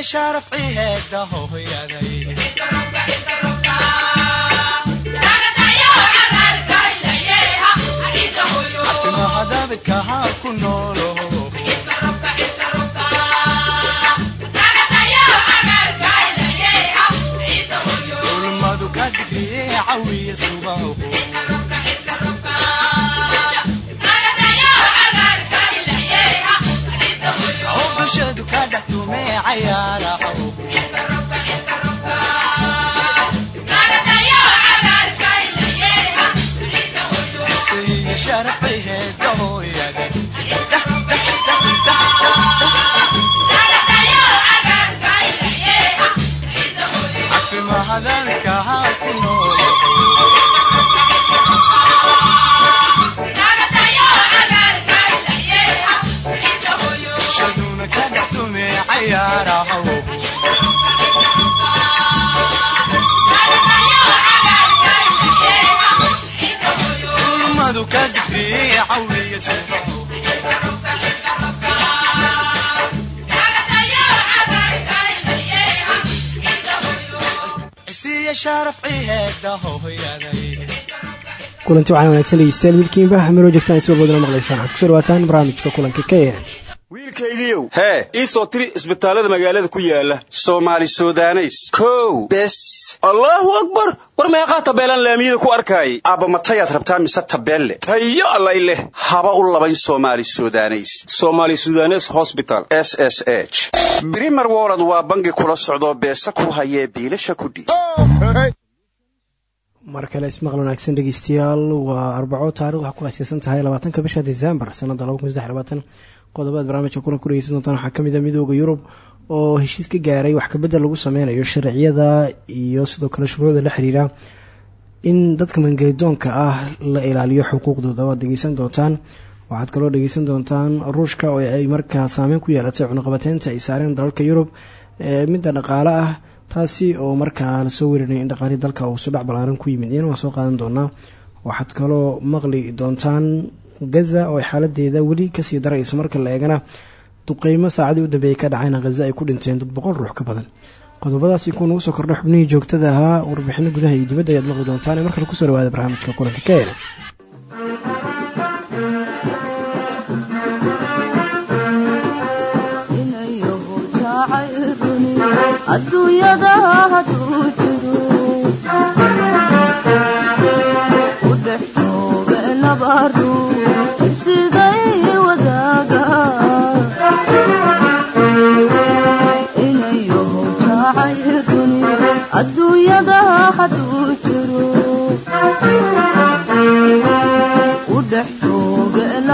isiya sharafci heeda hooyaday mahadabidkaha ku noolo ulmadu ka digriye cawiya subaho oo bulshadu ka dhex tumee hooyaday kulanti waxaan wanaagsan dhegeystayaal hilkiinba hameloo joogtaan si walbadana maqlaysaan waxaad ku soo dhawaataan barnaamijka kulanka k n hee ii soo tiri isbitaallada magaalada ku yaalla soomaali sudaneys. Kow. Bes. Allaahu akbar! War meeqaa tabeelaan laamiyada ku arkaayay. Aabba matayaad rabtaa mise tabeelle? Tayo allay leh. Haba u labayn soomaali sudaneys. Soomaali sudanes hosbital s s h. Brimer wolod waa bangi kula socdoo beesa ku hayee biilasha kudhiib mar kale ismaqal wanaagsan dhegeystayaal waa arbaco taarikh waxaa ku aaseysan tahay labaatanka bisha disembar sanada qodobaad barnaamijka kulan ku dhegeysan doontaan. Waxaa ka mid a midooda yurub oo heshiis ka gaaray wax kabedel lagu sameynayo sharciyada iyo sidoo kale shuruucda la xiriira in dadka mangeedoonka ah la ilaaliyo xuquuqdooda. Waad dhegeysan doontaan. Waxaad kaloo dhegeysan doontaan ruushka oo ay markaa saameyn ku yeelatay cunuqabateynta ay saareen dalalka yurub ee midda dhaqaale ah taasi oo markaa la soo weerinaya in dhaqaalihii dalka uu sudhac ballaaran ku yimid. Iyana waan soo qaadan doonaa. Waxaad kaloo maqli doontaan gaza oo ay xaaladeeda weli ka sii darayso marka la eegana duqeymo saacadii u dambeeyay ka dhacayna haza ay ku dhinteen dad boqol ruux ka badan. Qodobadaasi kuwa nagu soo kordha xubnihii joogtada ahaa warbixino gudaha iyo dibadda ayaad maqli doontaan ee markale ku soo dhawaada barnaamijka kulanka ka eena aduunyada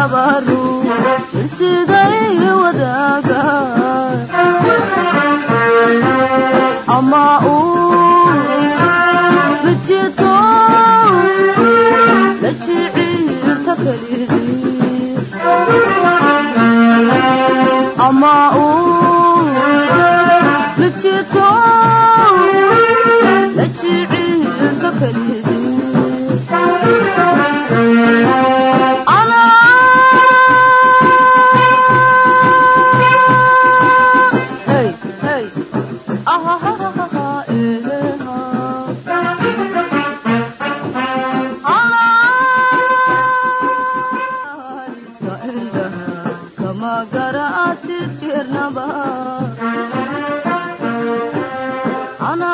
jooga nabaru siday wadaaga ama uu mijito la jiciirta kalidii ama uu mijito la jiciirta kalidii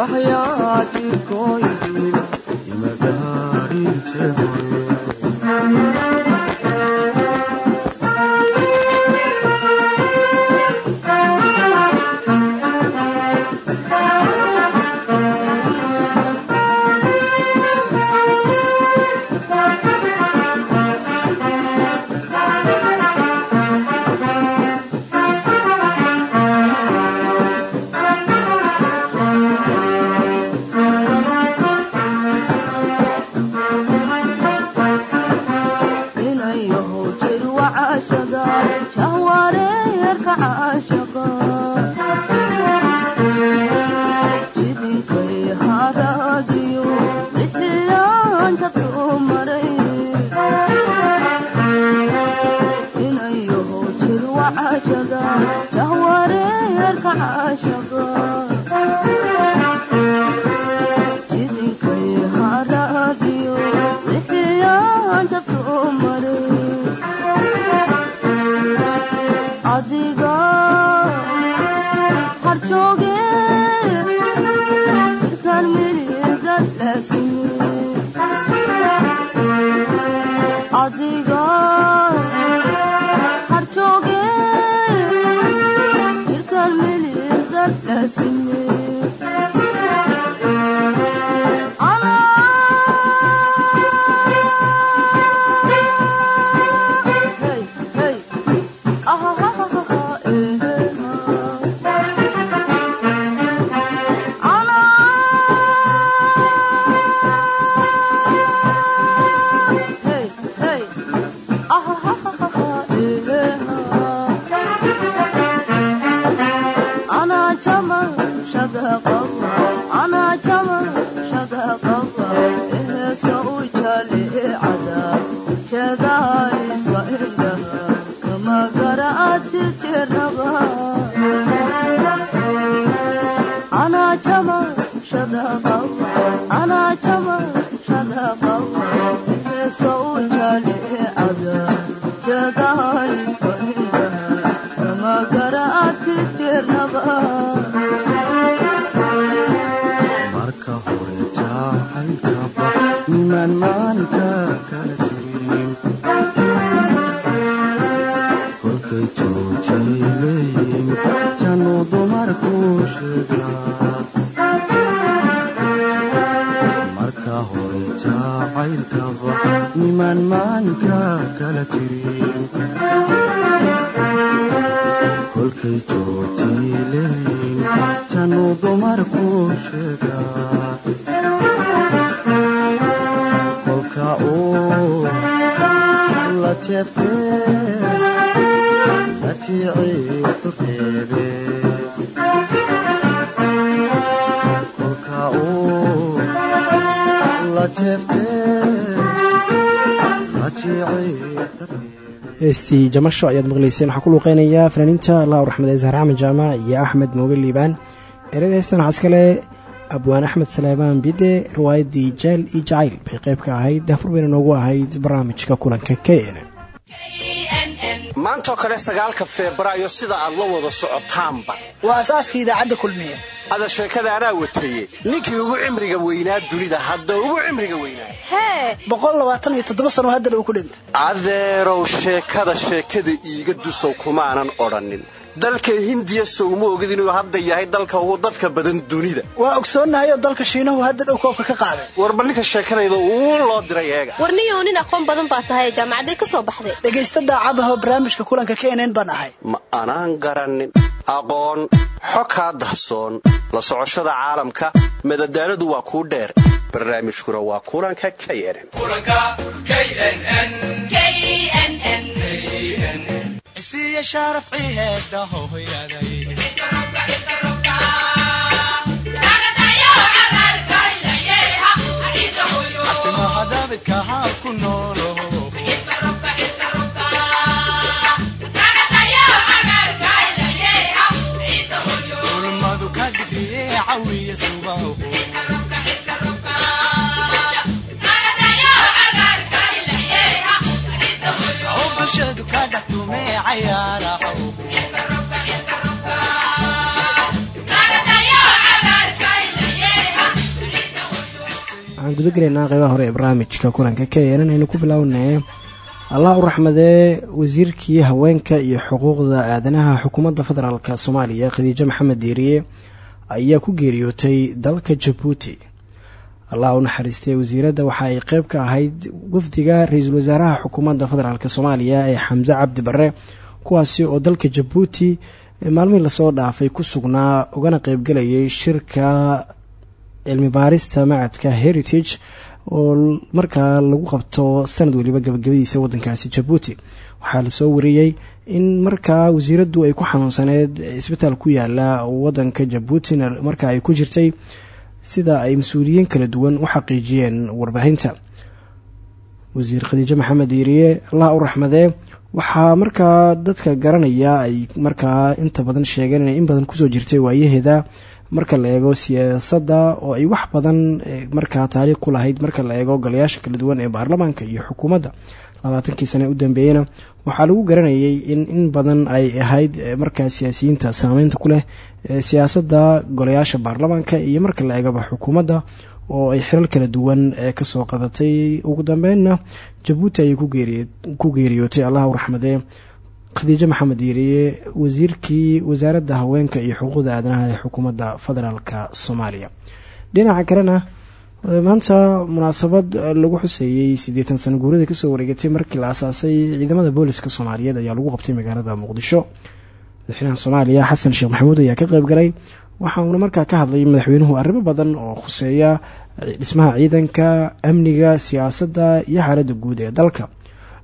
waxyaa jirkooy أنا جمر شبه قبر heestii jamasho ayaad maqlayseen. Waxaa ku luuqeynayaa fanaaniinta laaw raxmed eesaar axmed iyo axmed mooge liibaan erada heestan abwaan axmed saleebaan bide riwaayadii jeel iyo jacayl. Bay qayb ka ahayd. Daafur bayna noogu ahayd barnaamijka kulanka k n maantaoo kale sagaalka febraayo sida aad la wada socotaanba. Waa asaaska idaacadda kulmiya. Ada sheekada anaa wataye ninkii ugu cimriga weynaa dunida hadda ugu cimriga weynaa sano haddana uu ku dhintay. Cadeerow sheekada sheekada iiga dusow kumaanan odhanin dalka hindiya sowma ogid inuu hadda yahay dalka ugu dadka badan dunida. Waa ogsoonnahay oo dalka shiinahu hadda dhow koobka ka qaaday. Warba ninka sheekadayda uu loo diray eega. Warniyow nin aqoon badan baa tahay jaamacaday ka soo baxday. Dhegaysta daacadahoo barnaamijka kulanka knn baan ahay. Ma anaan garannin. Aqoon xo kaa dahsoon. La socoshada caalamka madadaaladu waa kuu dheer barnaamijkuna waa kulanka knn isiya bulshadu ka waxaan guda gelaynaa qeybaha hore ee barnaamijka kulanka kn aynu ku bilownay. Allah u raxmadee wasiirkii haweenka iyo xuquuqda aadanaha xukuumadda federaalk soomaaliya khadiijo maxamed diiriye ayaa ku geeriyootay dalka jabuuti allah u naxariistay wasiiradda waxa ay qeyb ka ahayd wafdiga ra'iisul wasaaraha xukuumadda federaalk soomaaliya ee xamse cabdi barre kuwaasi oo dalka jabuuti maalmihii la soo dhaafay ku sugnaa ugana qeybgelayay shirka cilmi baarista macadka heritage oo markaa lagu qabto sanad weliba gabagabadiisa wadankaasi jabuuti. Waxaa la soo wariyey in markaa wasiiraddu ay ku xanuunsaneyd isbitaal ku yaalla wadanka jabuutina markaa ay ku jirtay sida ay mas'uuliyiin kala duwan u xaqiijiyeen warbaahinta. Wasiir khadiijo maxamed iiriye allah u raxmadee waxaa markaa dadka garanaya ay markaa inta badan sheegeen inay in badan ku soo jirtay waayaheeda marka la eego siyaasadda oo ay wax badan markaa taariikh ku lahayd marka la eego golayaasha kala duwan ee baarlamaanka iyo xukuumadda labaatankii sane u dambeeyena waxaa lagu garanayay in in badan ay ahayd markaa siyaasiyiinta saameynta ku leh siyaasadda golayaasha baarlamaanka iyo marka la eegaba xukuumadda oo ay xiral kala duwan ka soo qabatay ugu dambeynna jabuuti ayay ku geeriyootay allah u raxmadee khadiijo maxamed yiiriye wasiirkii wasaaradda haweenka iyo xuquuqda aadanaha ee xukuumadda federaalk soomaaliya. Dhinaca kalena maanta munaasabad lagu xuseeyey siddeetan sano guurada ka soo wareegatay markii la asaasay ciidamada booliska soomaaliyeed ayaa lagu qabtay magaalada muqdisho. Madaxweynaha soomaaliya xasan sheekh maxamuud ayaa ka qeyb galay. Waxa markaa ka hadlay madaxweynuhu arrimo badan oo khuseeya dhismaha ciidanka amniga siyaasadda iyo xaaladda guud ee dalka.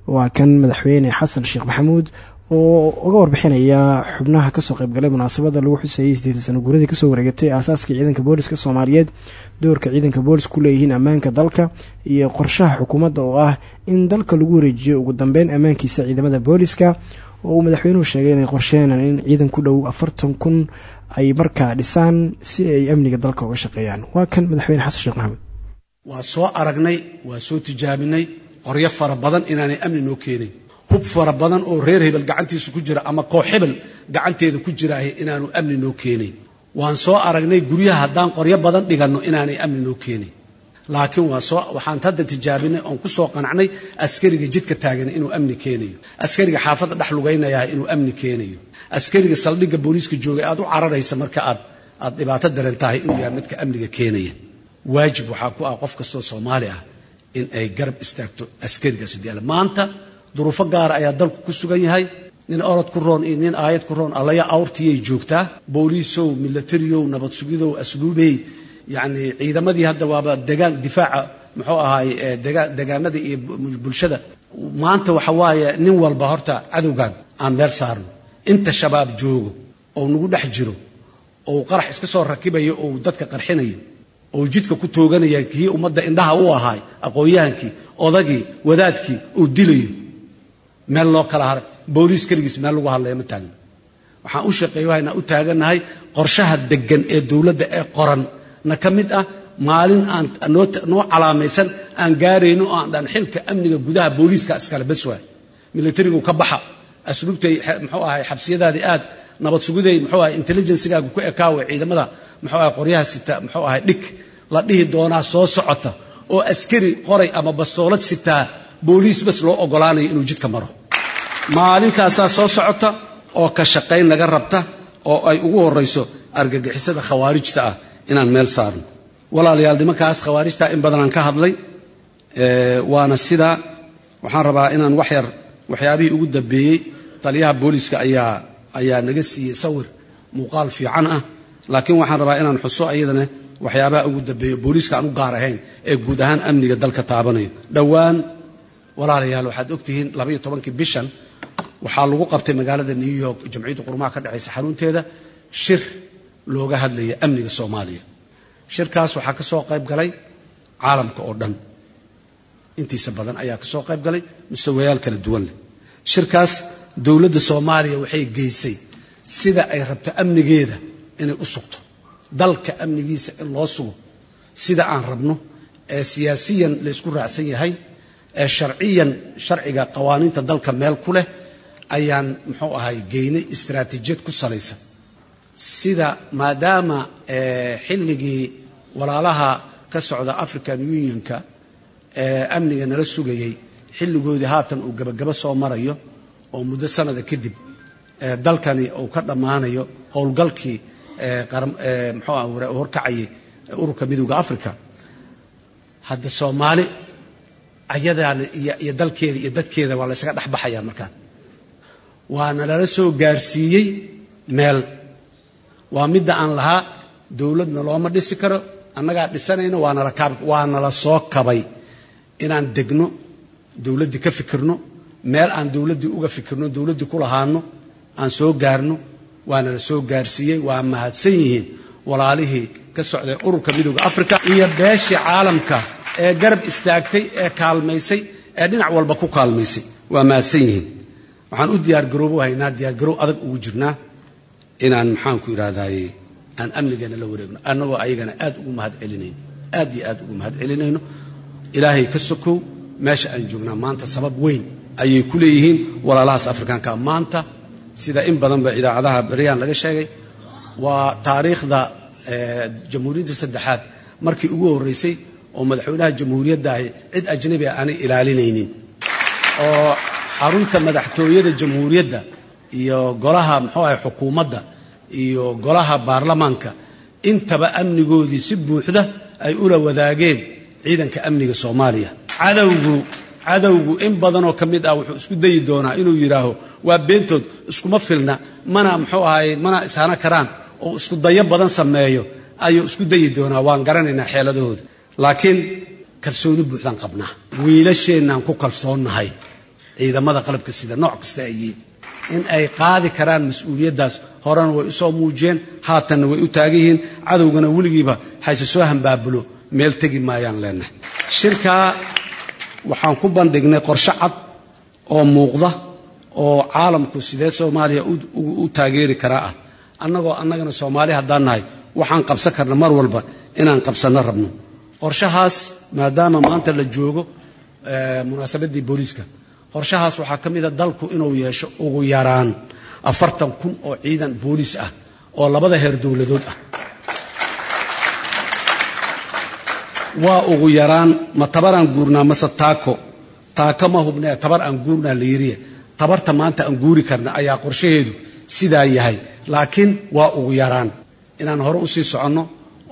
Waa kan madaxweyne xasan sheekh maxamuud oo uga warbixinaya xubnaha ka soo qeybgalay munaasabada lagu xuseeyey siddeetan sano guuradii ka soo wareegatay aasaaska ciidanka booliska soomaaliyeed doorka ciidanka boolis ku leeyihiin ammaanka dalka iyo qorshaha xukuumadda oo ah in dalka lagu wareejiyo. Ugu dambeyn ammaankiisa ciidamada booliska oo uu madaxweynuhu sheegay inay qorsheenan in ciidan ku dhow afartan kun ay markaa dhisaan si ay amniga dalka uga shaqeeyaan. Waa kan madaxweyne xasan sheekh maxamuud waa soo aragnay waa soo tijaabinay qoryo fara badan inaanay amni noo keenayn hub fara badan oo reer hebel gacantiisa ku jira ama koox hebel gacanteeda ku jiraahay inaanu amni noo keenayn waan soo aragnay guryaha haddaan qoryo badan dhiganno inaanay amni noo keenayn laakiin waxaan hadda tijaabinay oon ku soo qanacnay askariga jidka taagan inuu amni keenayo. Askariga xaafadda dhex lugaynayaa inuu amni keenayo. Askariga saldhigga booliiska joogay aad u cararaysa marka aad aad dhibaato daran tahay inuu yahay midka amniga keenaya. Waajib waxaa ku ah qof kastoo soomaali ah in ay garab istaagto askarigaas haddii maanta. Duruufo gaara ayaa dalku ku sugan yahay nin orod ku roon iyo nin aayad ku roon allaya awrtiyay joogtaa booliisow milatariyow nabad sugidow asluubey yacni ciidamadii hadda waaba degaan difaaca muxuu ahaay degaanada iyo bulshada. Maanta waxa waaye nin walba horta cadowgan aan meel saarno. Inta shabaab joogo oo nagu dhex jiro oo qarax iska soo rakibayo oo dadka qarxinayo oo jidka ku tooganaya kii ummadda indhaha u ahaay aqoon-yahankii odagii wadaadkii uu dilayo meel loo kala haray booliis keligiis meel lagu hadlaya ma taagna waxaan u shaqeeyo waxayna u taagannahay qorshaha deggan ee dowladda ee qoran. Na ka mid ah maalin aan noo calaamaysan aan gaarayno oo aan dhan xilka amniga gudaha booliiska iskale bas waay milatarigu ka baxa asluubtay muxuu ahay xabsiyadaadii aad nabad sugiday muxuu ahay intelligencegaagu ku ekaawe ciidamada muxuu ahay qoryaha sita muxuu ahay dhig. La dhihi doonaa soo socota oo askari qoray ama bastoolad sitaa booliis bas loo ogolaanayo inuu jidka maro maalintaasaa soo socota oo ka shaqayn laga rabta oo ay ugu horayso argagixisada khawaarijta ah inaan meel saarno walaalayaal nimankaas khawaarijta in badanaan ka hadlay waana sidaa waxaan rabaa inaan wax yar waxyaabihii ugu dambeeyey taliyaha booliska ayaa ayaa naga siiyey sawir muuqaal fiican ah. Laakiin waxaan rabaa inaan xuso ayadana waxyaabaha ugu dambeeyo booliiska aan u gaar ahayn ee guud ahaan amniga dalka taabanayo dhowaan walaalayaal waxaad ogtihiin labaiyo tobankii bishan waxaa lagu qabtay magaalada new york jamciyadda qurumaha ka dhexaysa xarunteeda shir looga hadlaya amniga soomaaliya. Shirkaas waxaa ka soo qayb galay caalamka oo dhan. Intiisa badan ayaa ka soo qayb galay mustawayaal kala duwan leh. Shirkaas dowladda soomaaliya waxay geysay sida ay rabto amnigeeda inay u sugto. Dalka amnigiisa in loo sugo sida aan rabno ee siyaasiyan laysku raacsan yahay ee sharciyan sharciga qawaaniinta dalka meel ku leh ayaan muxuu ahay geynay istaraatiijiyad ku salaysan. Sida maadaama xilligii walaalaha ka socda african unionka ee amniga nala sugayey xilligoodii haatan uu gabagabo soo marayo oo muddo sanada kadib dalkani uu ka dhammaanayo howlgalkii muxuu ah horkacayay ururka midowda africa hadda soomaali ayadaana iyo dalkeeda iyo dadkeeda waa la ysaga dhexbaxaya markaan waana lala soo gaarsiiyey meel. Waa midda aan lahaa dowladna looma dhisi karo annagaa dhisanayno waa nala soo kabay. Inaan degno dowladdii ka fikirno meel aan dowladdii uga fikirno dowladdii ku lahaano aan soo gaarno waana la soo gaarsiiyey waa mahadsan yihiin. Walaalihii ka socday ururka midowda africa iyo beeshii caalamka ee garab istaagtay ee kaalmaysay ee dhinac walba ku kaalmaysay. Waa mahadsan yihiin waxaan u diyaargaroobo haynaa diyaargaroow adag ugu jirnaa inaan maxaanku idhaahdaye aan amnigeena la wareegno annagoo ayagana aad ugu mahad aad iyo aad ugu mahad celinayno. Ilaahay ka sokow meesha aan joognaa maanta sabab weyn ayay ku leeyihiin walaalahaas afrikaanka. Maanta sida in badanba idaacadaha beryaan laga sheegay waa taariikhda jamhuuriyadda saddexaad. Markii ugu horreysay oo madaxweynaha jamhuuriyadda ahi cid ajnabi a aanay ilaalinaynin. Oo xarunta madaxtooyada jamhuuriyadda iyo golaha muxuu ahay xukuumadda iyo golaha baarlamaanka intaba amnigoodii si buuxda ay ula wadaageen ciidanka amniga soomaaliya. Cadowgu cadowgu in badanoo ka mid ah wuxuu isku dayi doonaa inuu yidhaaho waa beentood iskuma filna mana muxuu ahay mana ishana karaan oo isku dayo badan sameeyo ayuu isku dayi doonaa waan garanaynaa xeeladahooda. Laakiin kalsooni buuxdaan qabnaa. Wiilasheennaan ku kalsoonnahay ciidamada qalabka sida nooc kasta ay yihiin. In ay qaadi karaan mas'uuliyaddaas horena way u soo muujiyeen haatanna way u taagan yihiin cadowgana weligiiba hayse soo hambaabulo meel tegi maayaan leenahay. Shirkaa waxaan ku bandhignay qorshe cad oo muuqda oo caalamku sidee soomaaliya u taageeri karaa ah. Annagoo annagana soomaali haddaan nahay waxaan qabsan karna mar walba inaan qabsanno rabno. Qorshahaas maadaama maanta la joogo munaasabaddii booliiska qorshahaas waxaa ka mida dalku inuu yeesho ugu yaraan afartan kun oo ciidan booliis ah oo labada heer dowladood ah. Waa ugu yaraan ma tabar aan guurnaa mase taako? Taako ma hubnee? Tabar aan guurnaa la yiriya tabarta maanta aan guuri karna ayaa qorshaheedu sidaa yahay laakiin waa ugu yaraan. Inaan hore u sii soconno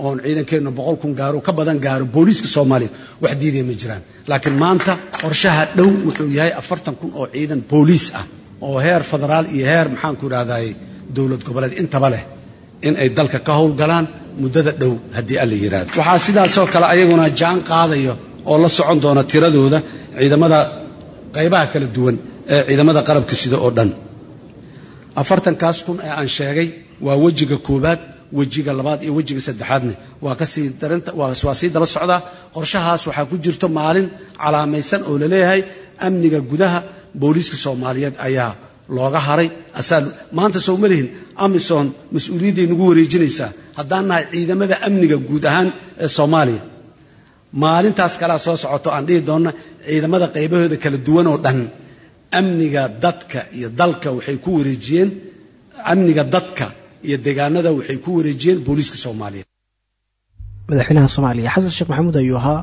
oon ciidankeennu boqol kun gaaro ka badan gaaro booliiska soomaaliyeed wax diidaya ma jiraan. Laakiin maanta qorshaha dhow wuxuu yahay afartan kun oo ciidan booliis ah oo heer federaal iyo heer maxaanku idhahdaye dowlad goboleed. Intaba leh in ay dalka ka howlgalaan muddada dhow haddii alla yidhaahdo waxaa sidaasoo kale ayaguna jaan qaadayo oo la socon doona tiradooda ciidamada qaybaha kala duwan ee ciidamada qarabka sida oo dhan. Afartankaas kun ee aan sheegay waa wejiga koowaad wejiga labaad iyo wejiga saddexaadne waa sii daba socdaa. Qorshahaas waxaa ku jirto maalin calaamaysan oo la leeyahay amniga gudaha booliiska soomaaliyeed ayaa looga haray. Maanta soo ma lihin amisom mas'uuliyadday nagu wareejinaysaa. Haddaan nahay ciidamada amniga guud ahaan ee soomaaliya. Maalintaas kalea soo socoto aan dhihi doonna ciidamada qaybahooda kala duwan oo dhan. Amniga dadka iyo dalka waxay ku wareejiyeen. Amniga dadka iyo deegaanada waxay ku wareejiyeen booliiska soomaaliyeed. Madaxweynaha soomaaliya xasan sheekh maxamuud ayuu ahaa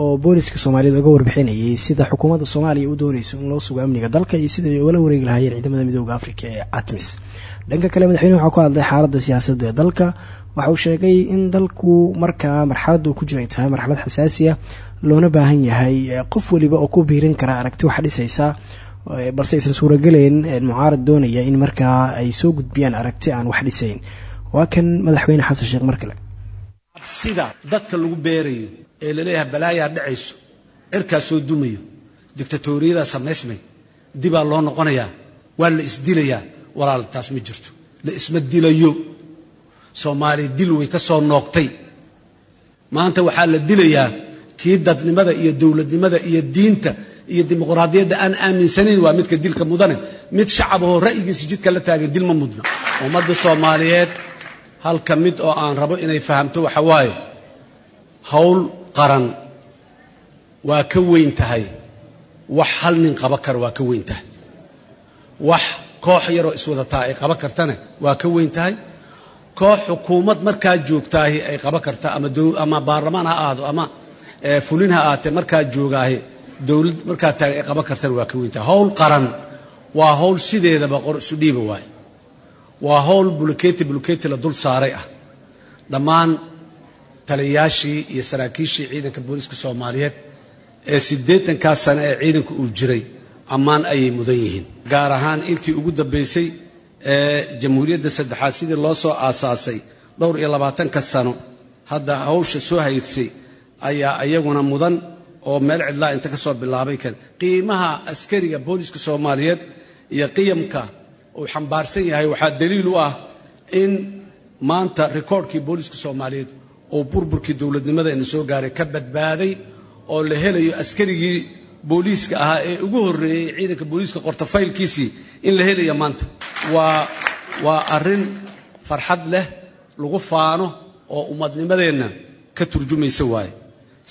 oo booliska soomaaliyeed uga warbixinayay sida xukuumadda soomaaliya u dooneyso in loo sugo amniga dalka iyo sida ay ugala wareegi lahaayeen ciidamada midooda afrika ee atmis dhanka kale madaxweynehu waxaa ku hadlay xaaladda siyaasadda ee dalka. Waxa uu sheegay in dalku markaa marxaladda uu ku jiro ay tahay marxalad xasaasiya loona baahan yahay qof weliba oo ku biirin kara aragti wax dhisaysa balse aysan suuragelayn mucaarad doonaya in markaa ay soo gudbiyaan aragti aan wax dhisayn. Waa kan madaxweyne xasan sheekh mar kale. Sida dadka lagu beerayo ee la leeyahay balaayaa dhacayso cirkaa soo dumayo dictatoriyadaa samaysmay dibaa loo noqonayaa waa la isdilayaa walaal taas ma jirto. La isma dilayo. Soomaaliya dil way ka soo noogtay. Maanta waxaa la dilayaa kii dadnimada iyo dowladnimada iyo diinta iyo dimuqraadiyadda aan aaminsanayn waa midka dilka mudane. Mid shacabahoo ra'yigiisa jidka la taagay dil ma mudna ummadda soomaaliyeed halka mid oo aan rabo inay fahamto waxa waaye howl qaran waa ka weyn tahay. Wax hal nin qaba kara waa ka weyn tahay. Wax koox yaroo iswadataa ay qaba kartana waa ka weyn tahay. Koox xukuumad markaa joogtaahi ay qaba karta ama ama baarlamaan ha ahaado ama fulin ha ahaatee markaa joogaahi dowlad markaa taagay ay qaban kartana waa ka weyn tahay. Howl qaran waa howl sideedaba qor isu dhiiba waaye. Waa howl buluketi buluketi la dul saaray ah. Dhammaan taliyayaashii iyo saraakiishii ciidanka booliiska soomaaliyeed ee siddeetankaa sane ee ciidanka uu jiray ammaan ayay mudan yihiin. Gaar ahaan intii ugu dambaysay ee jamhuuriyadda saddexaad sidii loo soo aasaasay dhowr iyo labaatanka sano hadda hawsha soo haysay ayaa iyaguna mudan oo meel cidlaa inta ka soo bilaabay kan. Qiimaha askariga booliiska soomaaliyeed iyo qiyamka uu xambaarsan yahay waxaa daliil u ah in maanta rikoorhkii booliiska soomaaliyeed oo burburkii dowladnimadeena soo gaaray ka badbaaday oo la helayo askarigii booliiska ahaa ee ugu horreeyey ciidanka booliiska qortofaylkiisii in la helaya maanta. Waa arrin farxad leh lagu faano oo ummadnimadeenna ka turjumaysa waaye.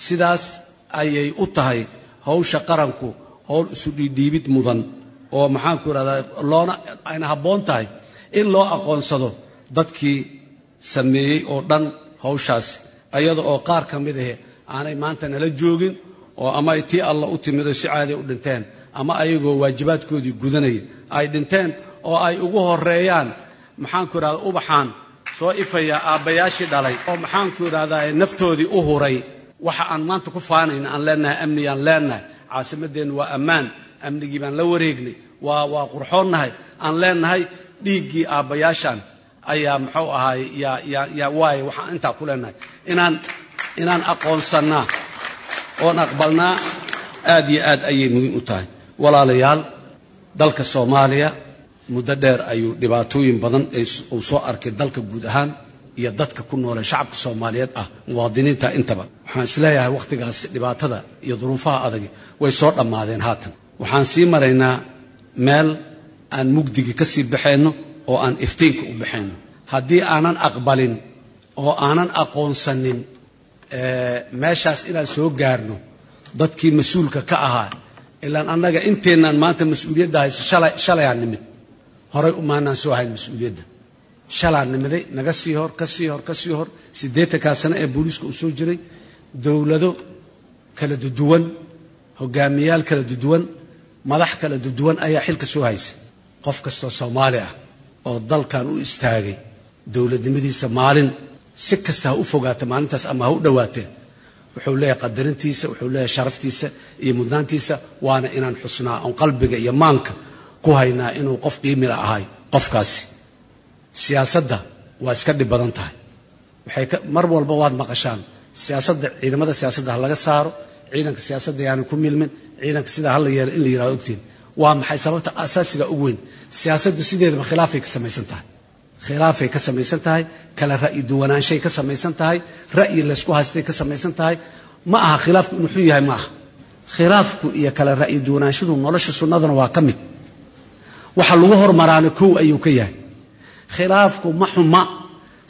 Sidaas ayay u tahay hawsha qaranku howl isu dhiidhiibid mudan oo maxaanku idhahdaa loona ayna habboon tahay in loo aqoonsado dadkii sameeyey oo dhan hawshaasi ayada oo qaar ka mid ahe aanay maanta nala joogin oo ama ay tii alla u timid oo si caadi u dhinteen ama ayagoo waajibaadkoodii gudanaya ay dhinteen oo ay ugu horeeyaan maxaanku idhahdaa ubaxaan soo ifaya aabbayaashii dhalay. Oo maxaanku idhahdaa naftoodii u huray waxa aan maanta ku faanayna aan leenahay amniyaan leenahay caasimadeennu waa ammaan amnigii baan la wareegnay waa qurxoonnahay. Aan leenahay dhiiggii aabbayaashan ayaa muxuu ahaay yaa waaye waxaan intaa ku leenahay inaan aqoonsannaa oon aqbalnaa aad iyo aad ayay muhiim u tahay. Walaalayaal dalka soomaaliya muddo dheer ayuu dhibaatooyin badan uu soo arkay dalka guud ahaan iyo dadka ku noole shacabka soomaaliyeed ah muwaadiniinta intaba waxaan is leeyahay wakhtigaas dhibaatada iyo duruufaha adagi way soo dhammaadeen haatan. Waxaan sii maraynaa meel aan mugdigi ka sii baxayno oo aan iftiinka u baxayno haddii aanan aqbalin oo aanan aqoonsanin meeshaas inaan soo gaarno dadkii mas'uulka ka ahaa ilaan annaga inteennaan maanta mas'uuliyadda haysa shalayaan nimid. Horay umaanaan soo hayn mas'uuliyadda. Shalaan nimiday naga sii hor ka sii hor ka sii hor. Siddeetankaa sano ee booliiska uu soo jiray dowlado kala duduwan hogaamiyaal kala duduwan madax kala duduwan ayaa xilka soo haysa qof kastoo soomaali ah oo dalkan u istaagay dowladnimadiisa maalin si kasta ha u fogaata maalintaas ama ha u dhowaatee wuxuu leeyahay qadarintiisa wuxuu leeyahay sharaftiisa iyo mudnaantiisa waana inaan xusnaa oon qalbiga iyo maanka ku haynaa inuu qof qiimila ahay qofkaasi. Siyaasadda waa iska dhib badan tahay. Waxay mar walba waad maqashaan siyaasadda ciidamada siyaasadda ha laga saaro ciidanka siyaasadda yaanan ku milmin ciidanka sidaa hala yeelo in la yiraahdo ogtiin. Waa maxay sababta asaasiga ugu weyn? Siyaasaddu sideedaba khilaafay ka samaysan tahay. Khilaafay ka samaysan tahay kala ra'yi duwanaanshay ka samaysan tahay ra'yi laysku haystay ka samaysan tahay. Ma aha khilaafku inuu xun yahay ma aha. Khilaafku iyo kala ra'yi duwanaanshadu nolosha sunnadana waa ka mid. Waxa lagu hormaraana kow ayuu ka yahay. Khilaafku ma xuma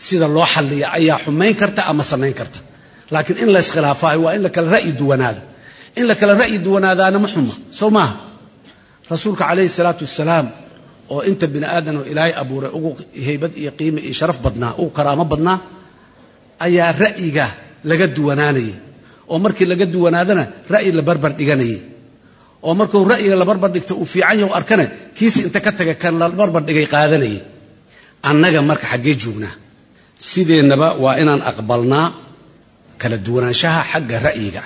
sida loo xalliya ayaa xumayn karta ama samayn karta laakiin in layskhilaafahay waa in la kala ra'yi duwanaado. In la kala ra'yi duwanaadaana ma xuma soo maaha. Rasuulka calayhi salaatu wasalaam oo inta bini aadan oo ilaahay abuuray ugu haybad iyo qiime iyo sharaf badnaa ugu karaamo badnaa ayaa ra'yiga laga duwanaanayay. Oo markii laga duwanaadana ra'yi la barbar dhiganayay. Oo markuu ra'yiga la barbar dhigto uu fiican yahu arkana kiisi inta ka taga kan la barbar dhigay qaadanayay. Annaga marka xaggee joognaa. Sideennaba waa inaan aqbalnaa kala duwanaanshaha xagga ra'yiga.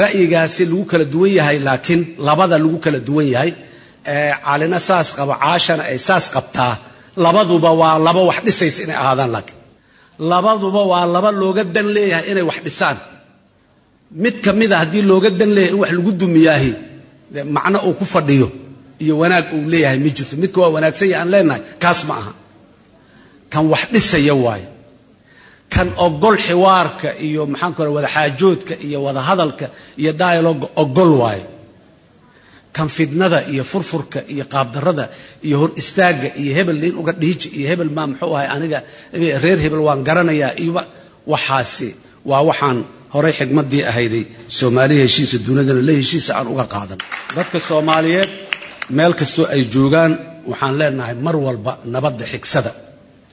Ra'yigaasi lagu kala duwan yahay laakiin labada lagu kala duwan yahay calina saas qaba caashana ay saas qabtaa labaduba waa laba wax dhisaysa inay ahaadaan laakiin labaduba waa laba looga dan leeyahay inay wax dhisaan. Mid ka mida haddii looga dan leeyahay in wax lagu dumiyaahi macno uu ku fadhiyo iyo wanaag uu leeyahay ma jirto. Midka waa wanaagsan yahay aan leenahay kaas ma aha. Kan wax dhisaya waayo kan ogol xiwaarka iyo maxaan ku wada xaajoodka iyo wada hadalka iyo dialoga ogol waayo kan fidnada iyo furfurka iyo qaabdarada iyo hor istaagga iyo hebel liin uga dhiiji iyo hebel maa muxuu ahay aniga reer hebel waan garanayaa iyoba waxaasi waa waxaan horay xigmadii ahayday. Soomaaliya heshiisa dunidana la heshiisa aan uga qaadan. Dadka soomaaliyeed meel kastoo ay joogaan waxaan leenahay mar walba nabadda xigsada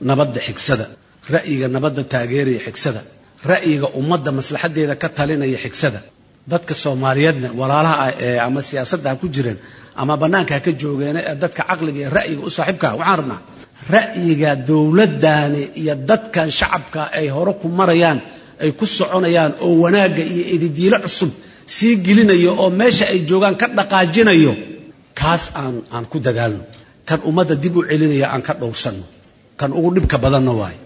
nabadda xigsada ra'yiga nabadda taageeraya xigsada ra'yiga ummadda maslaxadeeda ka talinaya xigsada. Dadka soomaaliyeedna walaalaha ah ama siyaasadda ha ku jireen ama bannaanka ha ka joogeene ee dadka caqliga iyo ra'yiga u saaxiibkaa waxaan rabnaa ra'yiga dowladdaani iyo dadkan shacabka ay hore ku marayaan ay ku soconayaan oo wanaagga iyo ididiilo cusub sii gelinayo oo meesha ay joogaan ka dhaqaajinayo kaas aan aan ku dadaalno kan ummadda dib u celinaya aan ka dhowrsanno. Kan ugu dhibka badanna waayo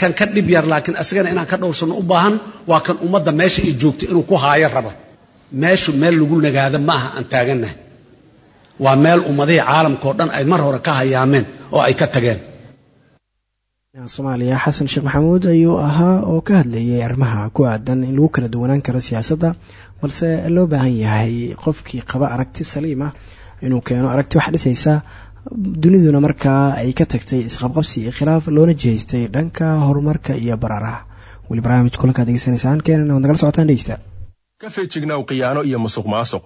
kan ka dhib yar laakiin asagana inaan ka dhowrsanno u baahan waa kan ummadda meesha ay joogto inuu ku haayo rabo. Meeshu meel lagu nagaado ma aha aan taagannahay. Waa meel ummadihii caalamkao dhan ay mar hore ka hayaameen oo ay ka tageen. Soomaaliya xasan sheekh maxamuud ayuu ahaa oo ka hadlayay arrimaha ku aadan in lagu kala duwanaan karo siyaasadda balse loo baahan yahay qofkii qaba aragti saliim ah inuu keeno aragti wax dhisaysa duniduna markaa ay ka tagtay isqabqabsi iyo khilaaf loona jihaystay dhanka horumarka iyo baraaraha. Weli barnaamij kulankaad degeysanaysaan keenan oad nagala socotaan dhegeysta. Ka feejignaw khiyaano iyo musuq maasuq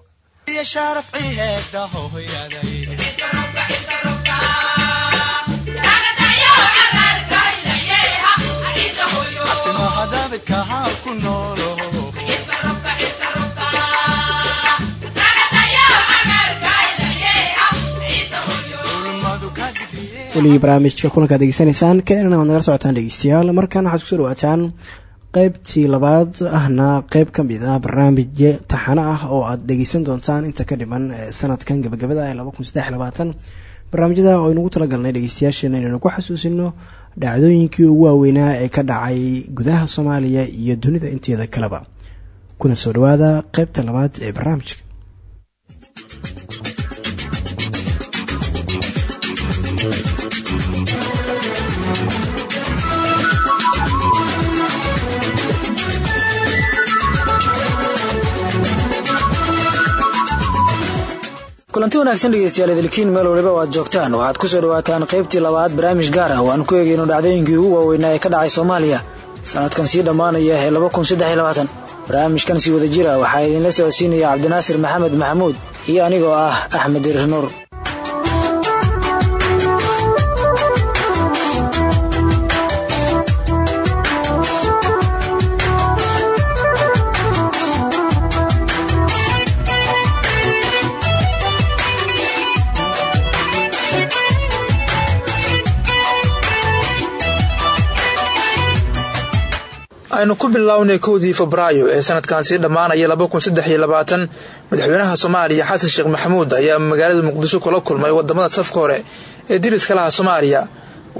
weli barnaamijka kulankaad degeysanaysaan keenan oad nagala socotaan dhegeystayaal. Markan waxaad ku soo dhawaataan qeybtii labaad ahna qeyb ka mid ah barnaamij taxano ah oo aad dhegeysan doontaan inta ka dhiman sanadkan gabagabada ee barnaamijyada oo aynugu talagalnay dhegeystayaasheena inaynu ku xasuusino dhacdooyinkii ugu waaweynaa ee ka dhacay gudaha soomaaliya iyo dunida inteeda kaleba. Kuna soo dhawaada qeybta labaad ee barnaamijka kulanti wanaagsan dhegeystayaal idilkiin meel waliba o aad joogtaan. Waxaad ku soo dhawaataan qaybtii labaad barnaamij gaar ah. Oo aan ku eegayno dhacdooyinkii ugu waaweynaa ee ka dhacay soomaaliya. Sanadkan sii dhammaanaya ee barnaamijkan sii wada jira waxaa idinla socodsiinaya cabdinaasir maxamed maxamuud iyo anigoo ah axmed nuur aynu ku bilownay kowdii febraayo ee sanadkan sii dhammaanaya madaxweynaha soomaaliya xasan sheekh maxamuud ayaa magaalada muqdisho kula kulmay waddamada safka hore ee diriska laha soomaaliya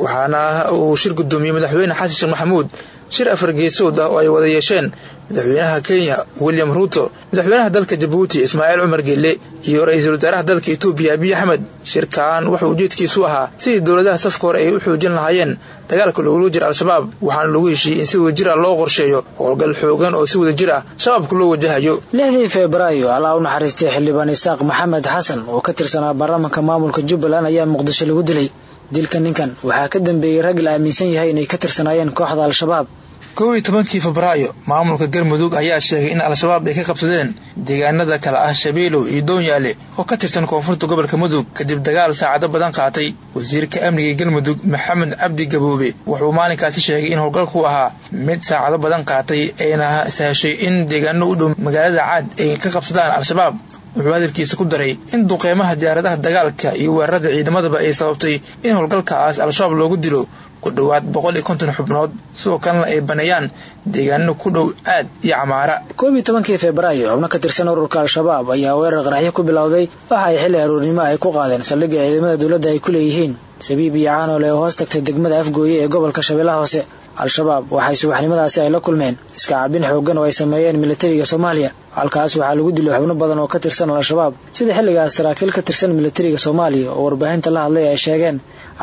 waxaana uu shir gudoomiyey madaxweyne xasan sheekh maxamuud shir afar geesood ah oo ay wada yeesheen madaxweynaha kenya william ruuto madaxweynaha dalka jabuuti ismaaciil cumar gelle iyo ra'iisul wasaaraha dalka etoobiya abiy axmed. Shirkan wuxuu ujeedkiisu ahaa sidii dowladaha safka hore ay u xoojin lahaayeen dagaalka lagula jira al-shabaab waxaana lagu heshiiyey in si wadajir ah loo qorsheeyo howlgal xoogan oo si wadajir ah shabaabka loo wajahayo. Lixdii febraayo allaa u naxariistay xildhibaan isaaq maxamed xasan oo ka tirsanaa baarlamaanka maamulka jubbaland ayaa muqdisho lagu dilay. Dilka ninkan waxaa ka dambeeyey rag la aaminsan yahay inay ka tirsanaayeen kooxda al-shabaab kow iyo tobankii febraayo maamulka galmudug ayaa sheegay in al-shabaab ay ka qabsadeen deegaanada kale ah shabeelow iyo doonyaale oo ka tirsan koonfurta gobolka mudug kadib dagaal saacado badan qaatay. Wasiirka amniga galmudug maxamed cabdi gaboobe wuxuu maalinkaasi sheegay in howlgalku ahaa mid saacado badan qaatay ayna sahashay in deegaano u dhow magaalada caad ay ka qabsadaan al-shabaab. Wuxuu hadalkiisa ku daray in duqeymaha diyaaradaha dagaalka iyo weerarada ciidamadaba ay sababtay in howlgalkaas al-shabaab loogu dilo ku dhowaad boqol iyo konton xubnood sidoo kalena ay baneeyaan deegaano ku dhow caad iyo camaara. Koob iyo tobankii febraayo xubno ka tirsan ururka al-shabaab ayaa weerar qaraxyo ku bilowday waxa ay xilli aroornimo ay ku qaadeen saldhigga ciidamada dowladda ay ku leeyihiin. Sabiib iyo caanoole oo hoos tagtay degmada afgooye ee gobolka shabeellaha hoose. Al-shabaab waxay subaxnimadaasi ay la kulmeen iska cabin xooggan oo ay sameeyeen militariga soomaaliya. Halkaas waxaa lagu dilay xubno badan oo ka tirsan al-shabaab sida xilligaas saraakiil ka tirsan militariga soomaaliya oo warbaahinta la hadlay ay sheegeen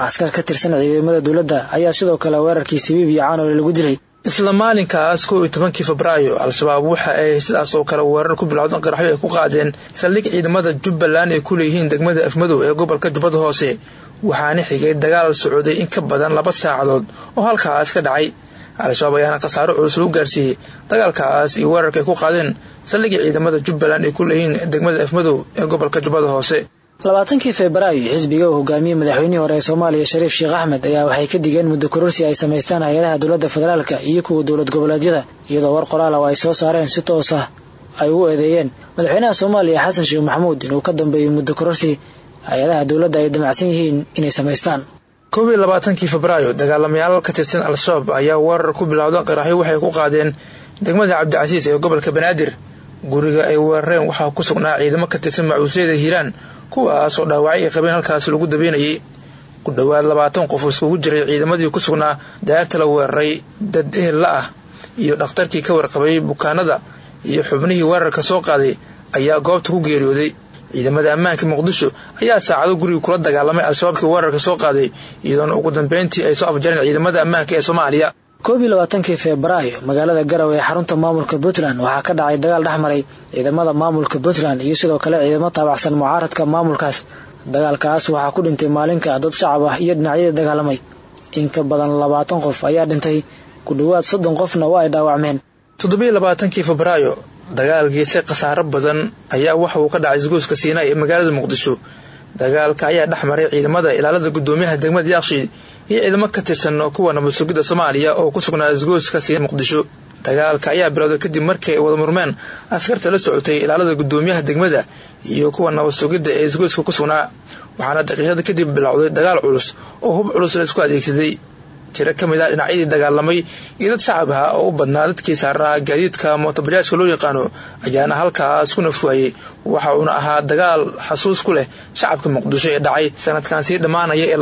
askar ka tirsan ciidamada dowladda ayaa sidoo kale weerarkii sabiib iyo caanoole lagu dilay. Isla maalinkaas kow iyo tobankii febraayo al-shabaab waxa ay sidaas oo kale weerar ku bilowdan qaraxyo ay ku qaadeen saldhig ciidamada jubbaland ay ku leeyihiin degmada afmadow ee gobolka jubbada hoose waxaana xigay dagaal socday in ka badan laba saacadood oo halkaas ka dhacay. Al-shabaab ayaana khasaaro culus lagu gaarsiiyey. Dagaalkaas iyo weerarka ay ku qaadeen saldhigii ciidamada jubbaland ay ku leeyihiin degmada afmadow ee gobolka jubbada hoose labaatankii febraayo xisbiga uu hogaamiyey madaxweynihii hore ee soomaaliya shariif sheekh axmed ayaa waxay ka digeen muddo kororsi ay samaystaan hay'adaha dowladda federaalka iyo kuwa dowlad goboleedyada iyadoo war qoraal oo ay soo saareen si toos ah ay ugu eedeeyeen. Madaxweynaha soomaaliya xasan sheekh maxamuud inuu ka dambeeyey muddo kororsi hay'adaha dowladda ay damacsan yihiin inay samaystaan. Koob labaatankii febraayo dagaalamayaal ka tirsan al-shabaab ayaa weerar ku bilowda qaraxyo waxay ku qaadeen degmada cabdicasiis ee gobolka banaadir. Guriga ay weerareen waxaa ku sugnaa ciidamo ka tirsan macuusyada hiiraan kuwaasoo dhaawacay ay qabeen halkaas lagu dabeynayay ku dhowaad labaatan qof iskugu jiray ciidamadii ku sugnaa daarta la weeraray dad ehella ah iyo dhakhtarkii ka warqabay bukaanada iyo xubnihii weerarka soo qaaday ayaa goobta ku geeriyooday. Ciidamada ammaanka muqdisho ayaa saacado guriga kula dagaalamay al-shabaabkii weerarka soo qaaday iyadoona ugu dambeyntii ay soo afjareen ciidamada ammaanka ee soomaaliya koob iyo labaatankii febraayo magaalada garowe ee xarunta maamulka puntland waxaa ka dhacay dagaal dhex maray ciidamada maamulka puntland iyo sidoo kale ciidamo taabacsan mucaaradka maamulkaas. Dagaalkaas waxaa ku dhintay maalinka dad shacab ah iyo dhinacyadii dagaalamay. In ka badan labaatan qof ayaa dhintay ku dhowaad soddon qofna waa ay dhaawacmeen. Toddobiyo labaatankii febraayo dagaal geese khasaaro badan ayaa waxa uu ka dhacay isgoyska siinaay ee magaalada muqdisho. Dagaalka ayaa dhex maray ciidamada ilaalada gudoomiyaha degmada yaaqshiid iyo ciidamo ka tirsan kuwa nabad sugidda soomaaliya oo ku sugnaa isgoyska siina muqdisho. Dagaalka ayaa bilowday kadib markii wada murmeen askarta la socotay ilaalada gudoomiyaha degmada iyo kuwa nabad sugidda ee isgoyska ku sugnaa. Waxaana daqiiqada kadib bilowday dagaal culus oo hub culus la isku adeegsaday. Tiro ka mid ah dhinacyadii dagaalamay iyo dad shacab ah oo u badnaa dadkii saarnaa gaadiidka mootobajaajka loo yaqaano ayaana halkaas ku nafwaayey waxa uuna ahaa dagaal xasuus ku leh shacabka muqdisho ee dhacay sanadkan sii dhammaanaya ee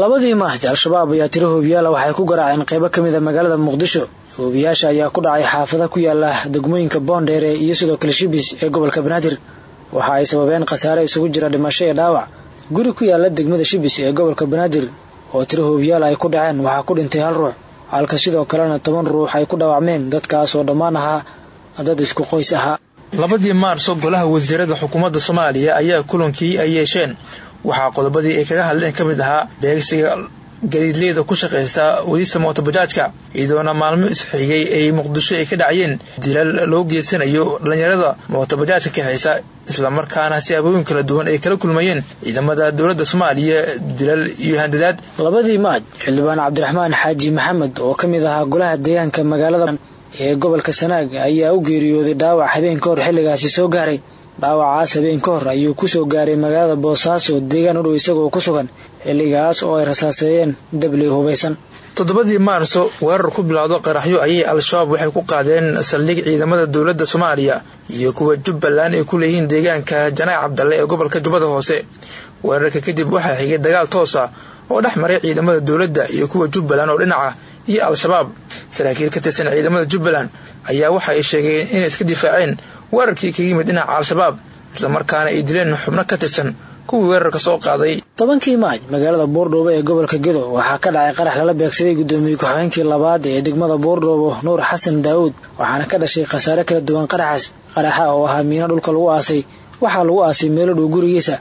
labadii maaj al-shabaab ayaa tiro hoobiyaala waxay ku garaaceen qaybo ka mida magaalada muqdisho. Hoobiyaasha ayaa ku dhacay xaafada ku yaalla degmooyinka boondheere iyo sidoo kale shibis ee gobolka banaadir. Waxa ay sababeen khasaare isugu jira dhimasho ee dhaawac. Guri ku yaalla degmada shibis ee gobolka banaadir oo tiro hoobiyaal ay ku dhaceen waxaa ku dhintay hal ruux halka sidoo kalena toban ruux ay ku dhaawacmeen dadkaas oo dhammaan ahaa dad isku qoys ahaa. Labadii maarso golaha wasiirada xukuumadda soomaaliya ayaa kulankii ay yeesheen waxaa qodobadii ay kaga hadleen ka mid ahaa beegsiga gadiidleyda ku shaqaysta wadista mootobajaajka iyadoona maalmo isxigay ay muqdisho ay ka dhacayeen. Dilal loo geysanayo dhallinyarada mootobajaajka kaxaysa islamarkaana siyaabooyin kala duwan ay kala kulmayeen. Ciidamada dowladda soomaaliya dilal iyo handadaad. Labadii maaj xildhibaan cabdiraxmaan xaaji maxamed oo ka mid ahaa golaha deegaanka magaalada ee gobolka sanaag ayaa u geeriyooday dhaawac habeen ka hor xilligaasi soo gaaray dhaawacaas habeen ka hor ayuu ku soo gaaray magaalada boosaaso deegaan u dhow isagoo ku sugan xilligaas oo ay rasaaseeyeen dabley hubaysan toddobadii maarso weerar ku bilowdo qaraxyo ayay al-shabaab waxay ku qaadeen saldhig ciidamada dowladda soomaaliya iyo kuwa jubbaland ay ku leeyihiin deegaanka janaac cabdalle ee gobolka jubbada hoose. Weerarka kadib waxaa xigay dagaal toosa oo dhex maray ciidamada dowladda iyo kuwa jubbaland oo dhinaca iyo al-shabaab. Saraakiil ka tirsan ciidamada jubbaland ayaa waxa ay sheegeen inay iska difaaceen weerarkii kaga yimid dhinaca al-shabaab islamarkaana ay dileen xubno ka tirsan kuwii weerarka soo qaaday. Tobankii maaj magaalada buurdhoobo ee gobolka gedo waxaa ka dhacay qarax lala beegsaday guddoomiye ku-xigeenkii labaad ee degmada buurdhoobo nuur xasan daawuud waxaana ka dhashay khasaare kala duwan qaraxaas. Qaraxa oo ahaa miino dhulka lagu aasay waxaa lagu aasay meelo dhow gurigiisa.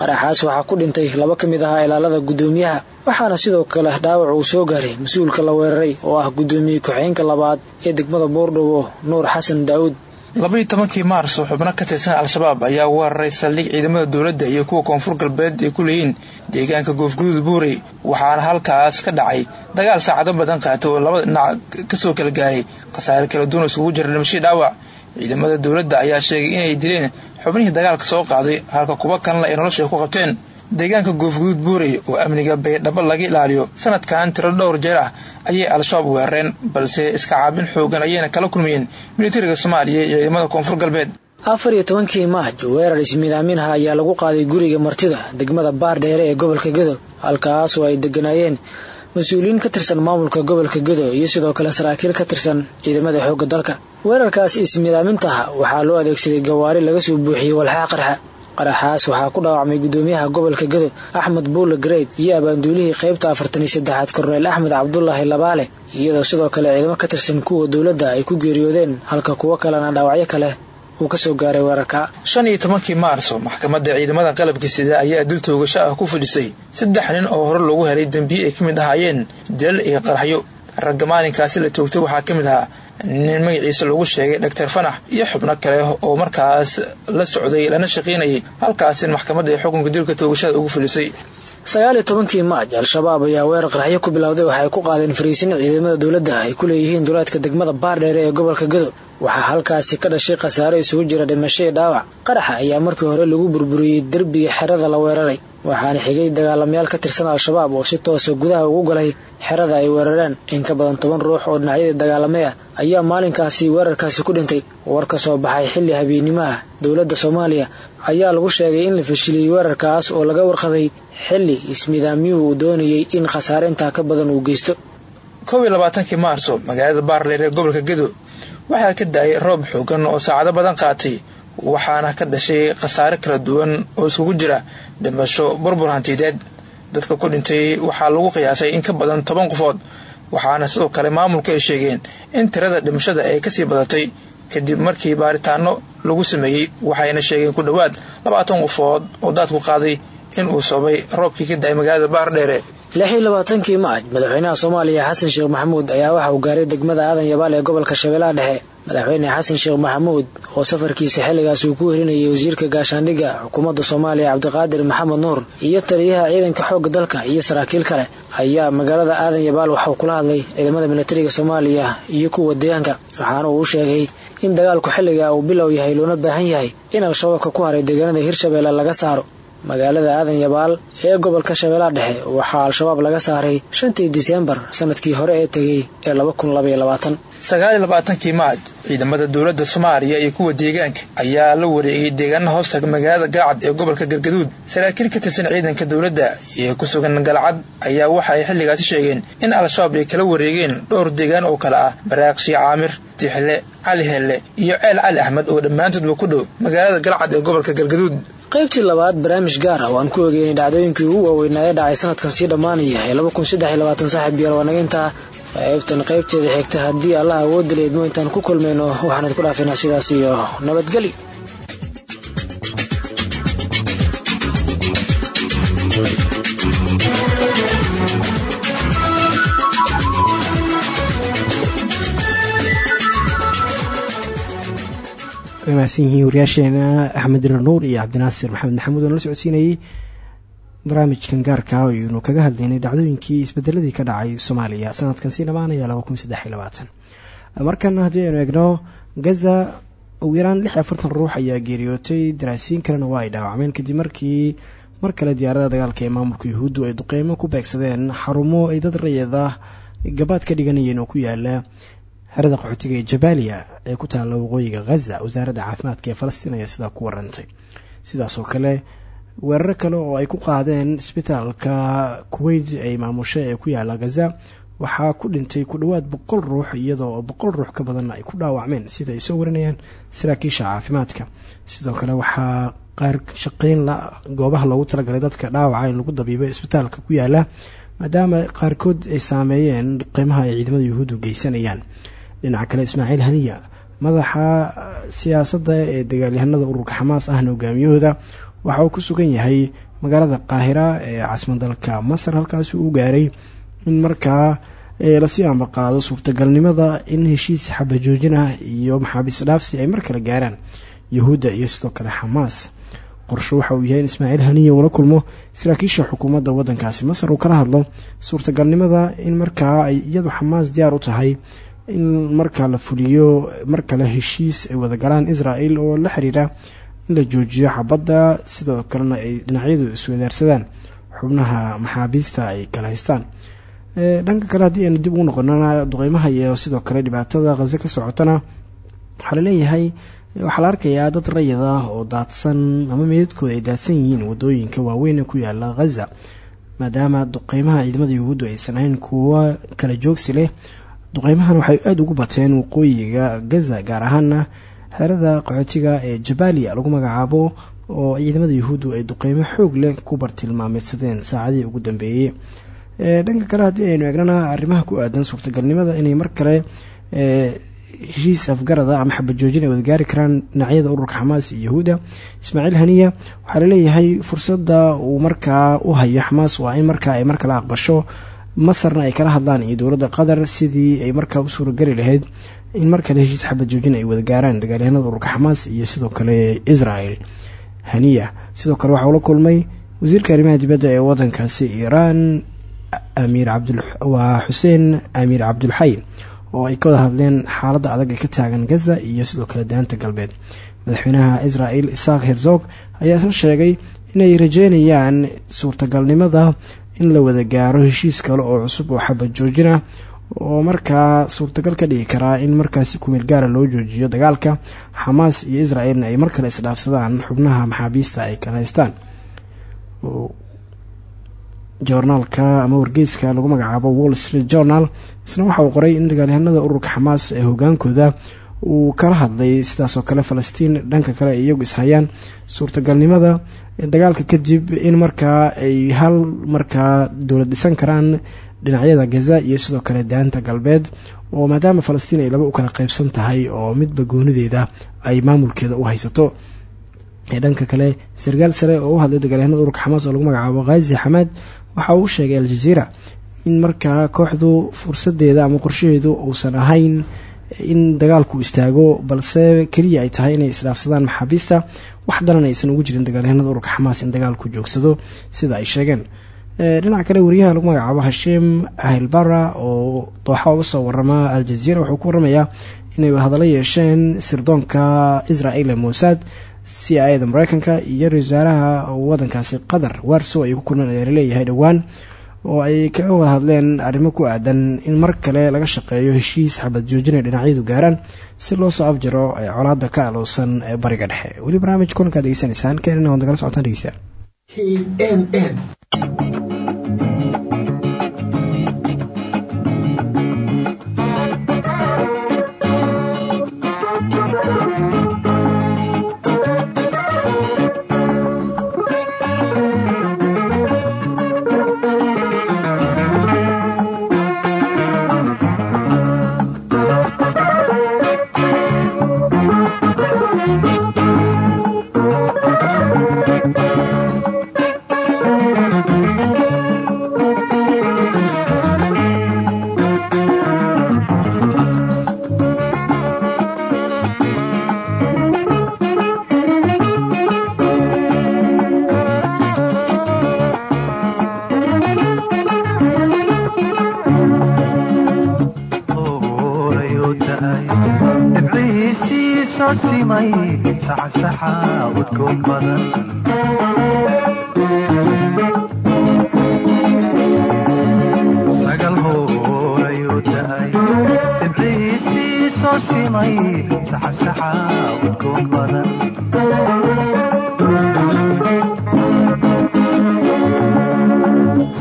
Qaraxaas waxaa ku dhintay laba ka mid ahaa ilaalada guddoomiyaha waxaana sidoo kale dhaawac uu soo gaaray mas'uulka la weeraray oo ah guddoomiye ku-xigeenka labaad ee degmada boordhowo nuur xasan daa'uud labaiyo tobankii maarso xubno ka tirsan al-shabaab ayaa weeraray saldhig ciidamada dowladda iyo kuwa koonfur galbeed ay ku leeyihiin deegaanka goofguduud buurey waxaana halkaas ka dhacay dagaal saacado badan qaata oo labada dhinac ka soo kala gaaray khasaare kala duwan isugu jira dhimashii dhaawac ciidamada dowladda ayaa sheegay inay dileen xubnihii dagaalka soo qaaday halka kuwa kalena ay nolosha ku qabteen deegaanka goofguduud buurey oo amniga baydhabo laga ilaaliyo. Sanadkan tiro dhowr jeer ah ayay al-shabaab weerareen balse iska caabin xoogan ayayna kala kulmayeen militariga soomaaliya iyo ciidamada koonfur galbeed. Afar iyo tobankii maaj weerar ismiidaaminaha ayaa lagu qaaday guriga martida degmada baardheere ee gobolka gedo halkaas oo ay deganaayeen mas'uuliyiin ka tirsan maamulka gobolka gedo iyo sidoo kale saraakiil ka tirsan ciidamada xoogga dalka weerarkaas ismiidaamintaha waxaa loo adeegsaday gawaari laga soo buuxiyey walxaa qarxa qaraxaas waxaa ku dhaawacmay gudoomiyaha gobolka gedo axmed buule gareyd iyo abaanduulihii qaybta afartan iyo saddexaad korneyl axmed cabdulaahi labaale. Iyadoo sidoo kale ciidamo ka tirsan kuwa dowladda ay ku geeriyoodeen halka kuwo kalena dhaawacyo kale uu ka soo gaaray weerarka shan iyo tobankii maarso maxkamadda ciidamada qalabka sida ayaa dil toogasho ah ku fadhisay saddex nin oo hore loogu helay dembiye ay ka mid ahaayeen dilal iyo qaraxyo. Ragga maalinkaasi la toogtay waxaa ka mid ahaa nin magaciisa lagu sheegay dhaktar fanax iyo xubno kale oo markaas la socday lana shaqaynayay. Halkaasin maxkamadda ee xukunka dilka toogashada ugu fulisay. Sagaal iyo tobankii maaj al-shabaab ayaa weerar qaraxyo ku bilowday waxa ay ku qaadeen fariisin ciidamada dowladda ay ku leeyihiin duleedka degmada baardheere ee gobolka gedo waxaa halkaasi ka dhashay khasaare isugu jira dhimasho iyo dhaawac. Qaraxa ayaa markii hore lagu burburiyey derbiga xerada la weeraray waxaana xigay dagaalamayaal ka tirsan al-shabaab oo si toosa gudaha ugu galay xerada ay weerareen. In ka badan toban ruux oo dhinacyadii dagaalamay ah ayaa maalinkaasi weerarkaasi ku dhintay. War ka soo baxay xilli habeennimo ah dowladda soomaaliya ayaa lagu sheegay in la fashiliyey weerarkaas oo laga warqabay xilli ismidaamyuhu uu doonayay in khasaare intaa ka badan uu geysto. Kow iyo labaatankii maarso magaalada baarleer ee gobolka gedo waxaa ka da'ay roob xoogan oo saacado badan qaatay waxaana ka dhashay khasaare kala duwan oo iskugu jira dhimasho burbur hantideed. Dadka ku dhintay waxaa lagu qiyaasay in ka badan toban qofood waxaana sidoo kale maamulka ay sheegeen in tirada dhimashada ay ka sii badatay kadib markii baaritaano lagu sameeyey waxayna sheegeen ku dhowaad labaatan qofood oo daadku qaaday in uu sababay roobkii ka da'ay magaalada baardheere lix iyo labaatankii maaj madaxweynaha soomaaliya xasan sheekh maxamuud ayaa waxa uu gaaray degmada aadan yabaal ee gobolka shabeellaha dhexe madaxweyne xasan sheekh maxamuud oo safarkiisa xilligaas uu ku werinayay wasiirka gaashaandhigga xukuumadda soomaaliya cabdiqaadir maxamed nuur iyo taliyaha ciidanka xoogga dalka iyo saraakiil kale ayaa magaalada aadan yabaal waxauu kula hadlay ciidamada militariga soomaaliya iyo kuwa deegaanka. Waxaana uu sheegay in dagaalku xilliga uu bilow yahay loona baahan yahay in al-shabaabka ku haray deegaanada hirshabeelle laga saaro. Magaalada aadan yabaal ee gobolka shabeellaha dhexe waxaa al-shabaab laga saaray shantii diseembar sannadkii hore ee tegey ee laba kun labaiyo labaatan sagaal iyo labaatankii maaj ciidamada dowladda soomaaliya iyo kuwa deegaanka ayaa la wareegay deegaana hoosta magaalada galcad ee gobolka galgaduud saraakiil ka tirsan ciidanka dowladda ee ku sugan galcad ayaa waxa ay xilligaasi sheegeen in al-shabaab ay kala wareegeen dhowr deegaan oo kale ah baraaqshi caamir tixle cali helle iyo ceel cali axmed oo dhammaantoodba ku dhow magaalada galcad ee gobolka galgaduud qaybtii labaad barnaamij gaar ah oo aan ku ogeynay dhacdooyinkii ugu waaweynaa ee dhacay sanadkan sii dhammaanaya ee laba kun waa qaybtan qaybteeda xigta haddii allah awoodda leedmo intaan ku kulmayno waxaan idku dhaafinaa sidaas iyo nabadgeli way mahadsan yihiin wariyaasheena axmed dirar nuur iyo cabdinaasir maxamed maxamuud oo nala socodsiinayey barnaamijkan gaarka aynu kaga hadlaynay dhacdooyinkii isbedeladii ka dhacay soomaaliya. Sanadkan sii dhamaanaya markana haddii aynu eegno gaza ugu yaraan lix afartan ruux ayaa geeriyootay. Daraasiin kalena waa ay dhaawacmeen. Kadib markii mar kale diyaaradaha dagaalka ee maamulka yuhuuddu ay duqeymo ku beegsadeen xarumo ay dad rayada gabaad ka dhiganayeen oo ku yaalla xerada qaxootiga ee jabaaliya ee ku taalla waqooyiga ghaza wasaaradda caafimaadka ee falastiin ayaa sidaa ku warantay. Sidaasoo kale weeraro kale oo ay ku qaadeen isbitaalka kuweyt ay maamusho ee ku yaalla ghaza waxaa ku dhintay ku dhowaad boqol ruux iyadoo boqol ruux ka badanna ay ku dhaawacmeen sida ay soo warinayaan saraakiisha caafimaadka. Sidoo kale waxaa qaar shaqeyn la goobaha loogu talagalay dadka dhaawaca in lagu dabiibo isbitaalka ku yaalla maadaama qaarkood ay saameeyeen qiimaha ay ciidamada yuhuuddu geysanayaan. Dhinaca kale ismaaciil haniya madaxa siyaasadda ee dagaalyahanada ururka xamaas ahna hogaamiyahooda waxa uu ku sugan yahay magaalada qaahira ee caasimadda dalka masar halkaasi uu gaaray in markaa la sii ambaqaado suurtagalnimada in heshiis xabajoojin ah iyo maxaabiis dhaafsi ay mar kale gaaraan yahuudda iyo sidoo kale xamaas. Qorsho waxa uu yahay in ismaaciil haniya uula kulmo saraakiisha xukuumadda waddankaasi. Masar uu kala hadlo suurtagalnimada in markaa ay iyadu xamaas diyaar u tahay in markaa la fuliyo mar kale heshiis ay wadagalaan israel oo la xiriira in la joojiyo xabadda sidoo kalena ay dhinacyadu iswadaarsadaan xubnaha maxaabiista ay kala haystaan. Dhanka kale haddii aynu dib ugu noqonana duqeymaha iyo sidoo kale dhibaatada khaze ka socotana waxaa la leeyahay waxaa la arkayaa dad rayid ah oo daadsan ama meedadkooda ay daadsan yihiin waddooyinka waaweyn ku yaalla khaza maadaama duqeymaha ciidamada yuhuuddu aysan ahayn kuwa kala joogsi leh. Duqeymahan waxay aada ugu bateen waqooyiga gaza gaar ahaana xerada qaxootiga ee jabaaliya lagu magacaabo oo ciidamada yuhuuddu ay duqeymo xoog leh ku bartilmaameedsadeen saacadii ugu dambeeyey. Dhanka kale haddii aynu eegnana arrimaha ku aadan suurtagalnimada inay mar kale heshiis afgarada ama xabajoojin ay wadagaari karaan dhinacyada ururka xamaas iyo yahuuda ismaaciil haniya waxaa la leeyahay fursadda uu markaa u hayo xamaas waa in markaa ay mar kale aqbasho masarna ay kala hadlaan iyo dowladda qatar sidii ay markaa u suurageli lahayd in mar kale heshiis xabajoojin ay wadagaaraan dagaalyahanada ururka xamaas iyo sidoo kale israel. Haniya sidoo kale waxaa ula kulmay wasiirka arrimaha dibadda ee wadankaasi iiraan amiir cabdwaa xuseen amiir cabdulxay oo ay ka wada hadleen xaaladda adag ee ka taagan gaza iyo sidoo kale daanta galbeed. Madaxweynaha israel isaaq herzog ayaa isla sheegay inay rajeynayaan suurtagalnimada in la wada gaaro heshiis kale oo cusub oo xabad joojina oo markaa suurtagal ka dhigi karaa in markaasi kumeel gaara loo joojiyo dagaalka xamaas iyo israelna ay mar kale isdhaafsadaan xubnaha maxaabiista ay kala haystaan. Joornaalka ama wargeyska lagu magacaabo wall street journal isna waxa uu qoray in dagaalyahanada ururka xamaas ee hogaankooda uu kala hadlay sidaasoo kale falastiin dhanka kale ay iyagu ishayaan. Suurtagalnimada dagaalka kadib in markaa ay hal markaa dowlad dhisan karaan dhinacyada gaza iyo sidoo kale daanta galbeed oo maadaama falastiin ay laba u kala qeybsan tahay oo midba goonideeda ay maamulkeeda u haysato. Dhanka kale sarkaal sare oo u hadlay dagaalyahanada ururka xamaas oo lagu magacaabo khazi xamaad waxa uu sheegay al-jaziira in markaa kooxdu fursadeeda ama qorshaheedu uusan ahayn in dagaalku istaago balse keliya ay tahay inay isdhaafsadaan maxaabiista wax daran aysan ugu jirin dagaalyahanada ururka xamaas in dagaalku joogsado sida ay sheegeen dhinaca kale wariyaha lagu magacaabo hashiim ahilbara oo dooxa uga soo warama al-jaziira wuxuu ku waramayaa inay hadallo yeesheen sirdoonka israel ee mossad c i da mareykanka iyo ra'isul wasaaraha wadankaasi qatar warso ay ku kulmeen ayaa la leeyahay dhowaan oo ay kaga hadleen arrimo ku aadan in mar kale laga shaqeeyo heshiis xabad joojinay dhinacyadu gaaraan si loo soo afjaro colaada ka alowsan ee bariga dhexe. Weli barnaamij kulankaad degeysanaysaan keenina waad nagala socotaan dhegeystayaal simay saxsaxa udgoon badan sagal hoor ayuu dahay dibciisii soo simay saxsaxa udgoon badan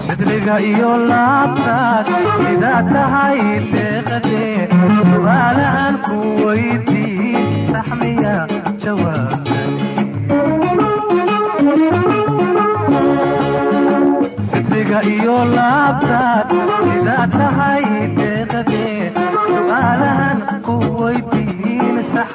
sidliga iyo laabtaas sidaa tahay deeqadee su'aalahan ku weydii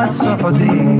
haystaba socday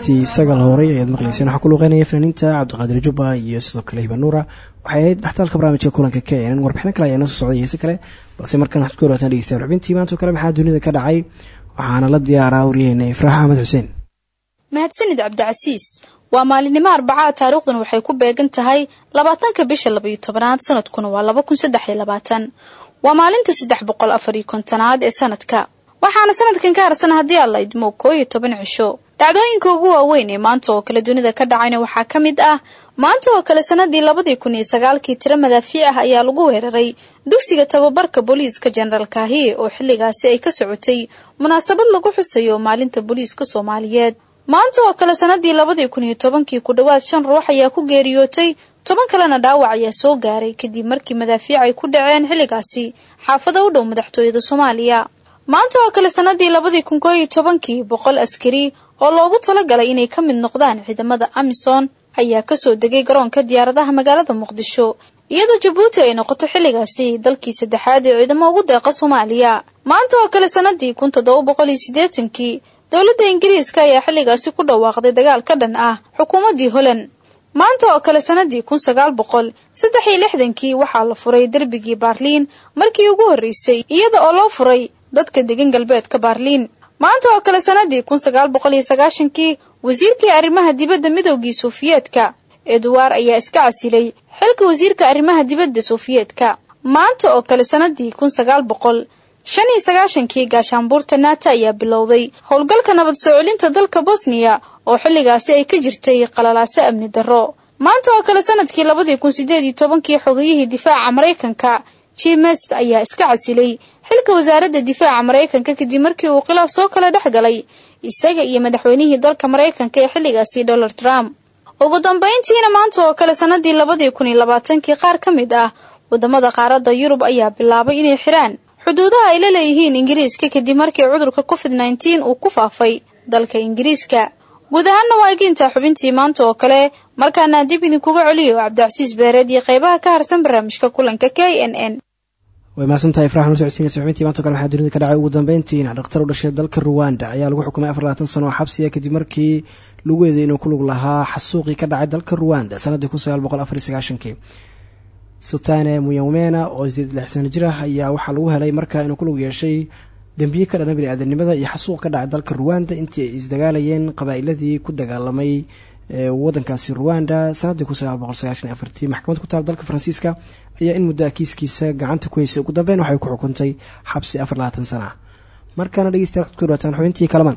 heystii sagal horay ayaad maqlayseen waxaa ku luuqeynaya fanaaniinta cabdiqaadir jubba iyo sidoo kale hibanuura waxay ahayd dhextaalka barnaamijka kulanka k n warbixino kale ayaa noo soo socday heese kale balse markan waxaad ku dhawaataan dhegeystayaal xubintii kale maxaa dunida ka dhacay? Waxaana la diyaaraa waryaheena ifraax axmed xuseen. Mahadsanid cabdicasiis waa maalinimo arbacaa taariikhdan waxay ku beegan tahay labaatanka bisha labaiyo tobanaad sanadkuna waa laba kun maalinta saddex boqol afar iyo kontonaad ee sanadka. Waxaana sanadkan ka harsan haddii alla idmo koo iyo toban cisho dhacdooyinka ugu waaweyn ee maanta oo kale dunida ka dhacayna waxaa ka mid ah maanta oo kale sanadii labadii kun iyo sagaalkii tiro madaafiic ah ayaa lagu weeraray dugsiga tababarka booliiska jenaraal kaahiye oo xilligaasi ay ka socotay munaasabad lagu xusayo maalinta booliiska soomaaliyeed. Maanta oo kale sanadii labadii kun iyo tobankii ku dhowaad shan ruux ayaa ku geeriyootay toban kalena dhaawac ayaa soo gaaray kadib markii madaafiic ay ku dhaceen xilligaasi xaafado u dhow madaxtooyada soomaaliya. Maanta oo kale sanadii labadii kun koo iyo tobankii boqol askari oo loogu talagalay inay ka mid noqdaan ciidamada amisom ayaa ka soo degay garoonka diyaaradaha magaalada muqdisho. Iyadoo jabuuti ay noqoto xilligaasi dalkii saddexaad ee ciidamo ugu deeqa soomaaliya. Maanta oo kale sanadii kun toddoba boqol iyo siddeetankii dowladda ingiriiska ayaa xilligaasi ku dhawaaqday dagaal ka dhan ah xukuumaddii holand maanta oo kale sanadii kun sagaal boqol saddex iyo lixdankii waxaa la furay derbigii baarliin markii ugu horreysay iyada oo loo furay dadka degan galbeedka baarliin maanta oo kale sanadii kun sagaal boqol iyo sagaashankii wasiirkii arrimaha dibadda midoogii sofiyeetka eduwar ayaa iska casilay xilka wasiirka arrimaha dibadda sofiyeetka maanta oo kale sanadii kun sagaal boqol shan iyo sagaashankii gaashaanbuurta naata ayaa bilowday howlgalka nabad soo dalka bosniya oo xilligaasi ay ka jirtay qalalaaso amni darro. Maanta oo kale sannadkii labadii kun sideed iyo tobankii xogayihii difaaca maraykanka jimest ayaa iska casilay xilka wasaaradda difaaca maraykanka kadib markii uu khilaaf soo kala dhex galay isaga iyo madaxweynihii dalka maraykanka ee xilligaasi donald trump. Ugu dambayntiina maanta oo kale sanadii labadii kun iyo labaatankii qaar ka mid ah waddamada qaaradda yurub ayaa bilaabay inay xidhaan xuduudaha ay la leeyihiin ingiriiska kadib markii cudurka covid nneteen uu ku faafay dalka ingiriiska. Guud ahaanna waa xubintii maanta oo kale markaana dib idinkuga celiyo cabdicasiis beereed iyo qeybaha ka harsan barnaamijka kulanka k n n way mahadsantahay ifrax nala socodsiinaysa maanta kale waxaa dunida ka dhacay? Ugu dambeyntiina dhakhtar u dhashay dalka ruwanda ayaa lagu xukumay afar labaatan sano oo xabsiya kadib markii lagu eeday inuu ku lug lahaa xasuuqii ka dhacay dalka ruwanda sanadii kun sagaal sultane muyawmena oo sideed lix sano jir ah ayaa waxaa lagu helay markaa inuu ku lug yeeshay dembiye ka dhana bini-aadanimada iyo xasuuq ka dhacay dalka ruwanda intii ay isdagaalayeen qabaa'iladii ku dagaalamay wadankaasi ruwanda sanadii maxkamad ku taal dalka faransiiska ayaa in muddo kiiskiisa gacanta ku heysay ugu dambeyn waxay ku xukuntay xabsi afar labaatan sana. Ah markaana dhegeystayaal waxad ku dhawaataan xubintii kalaman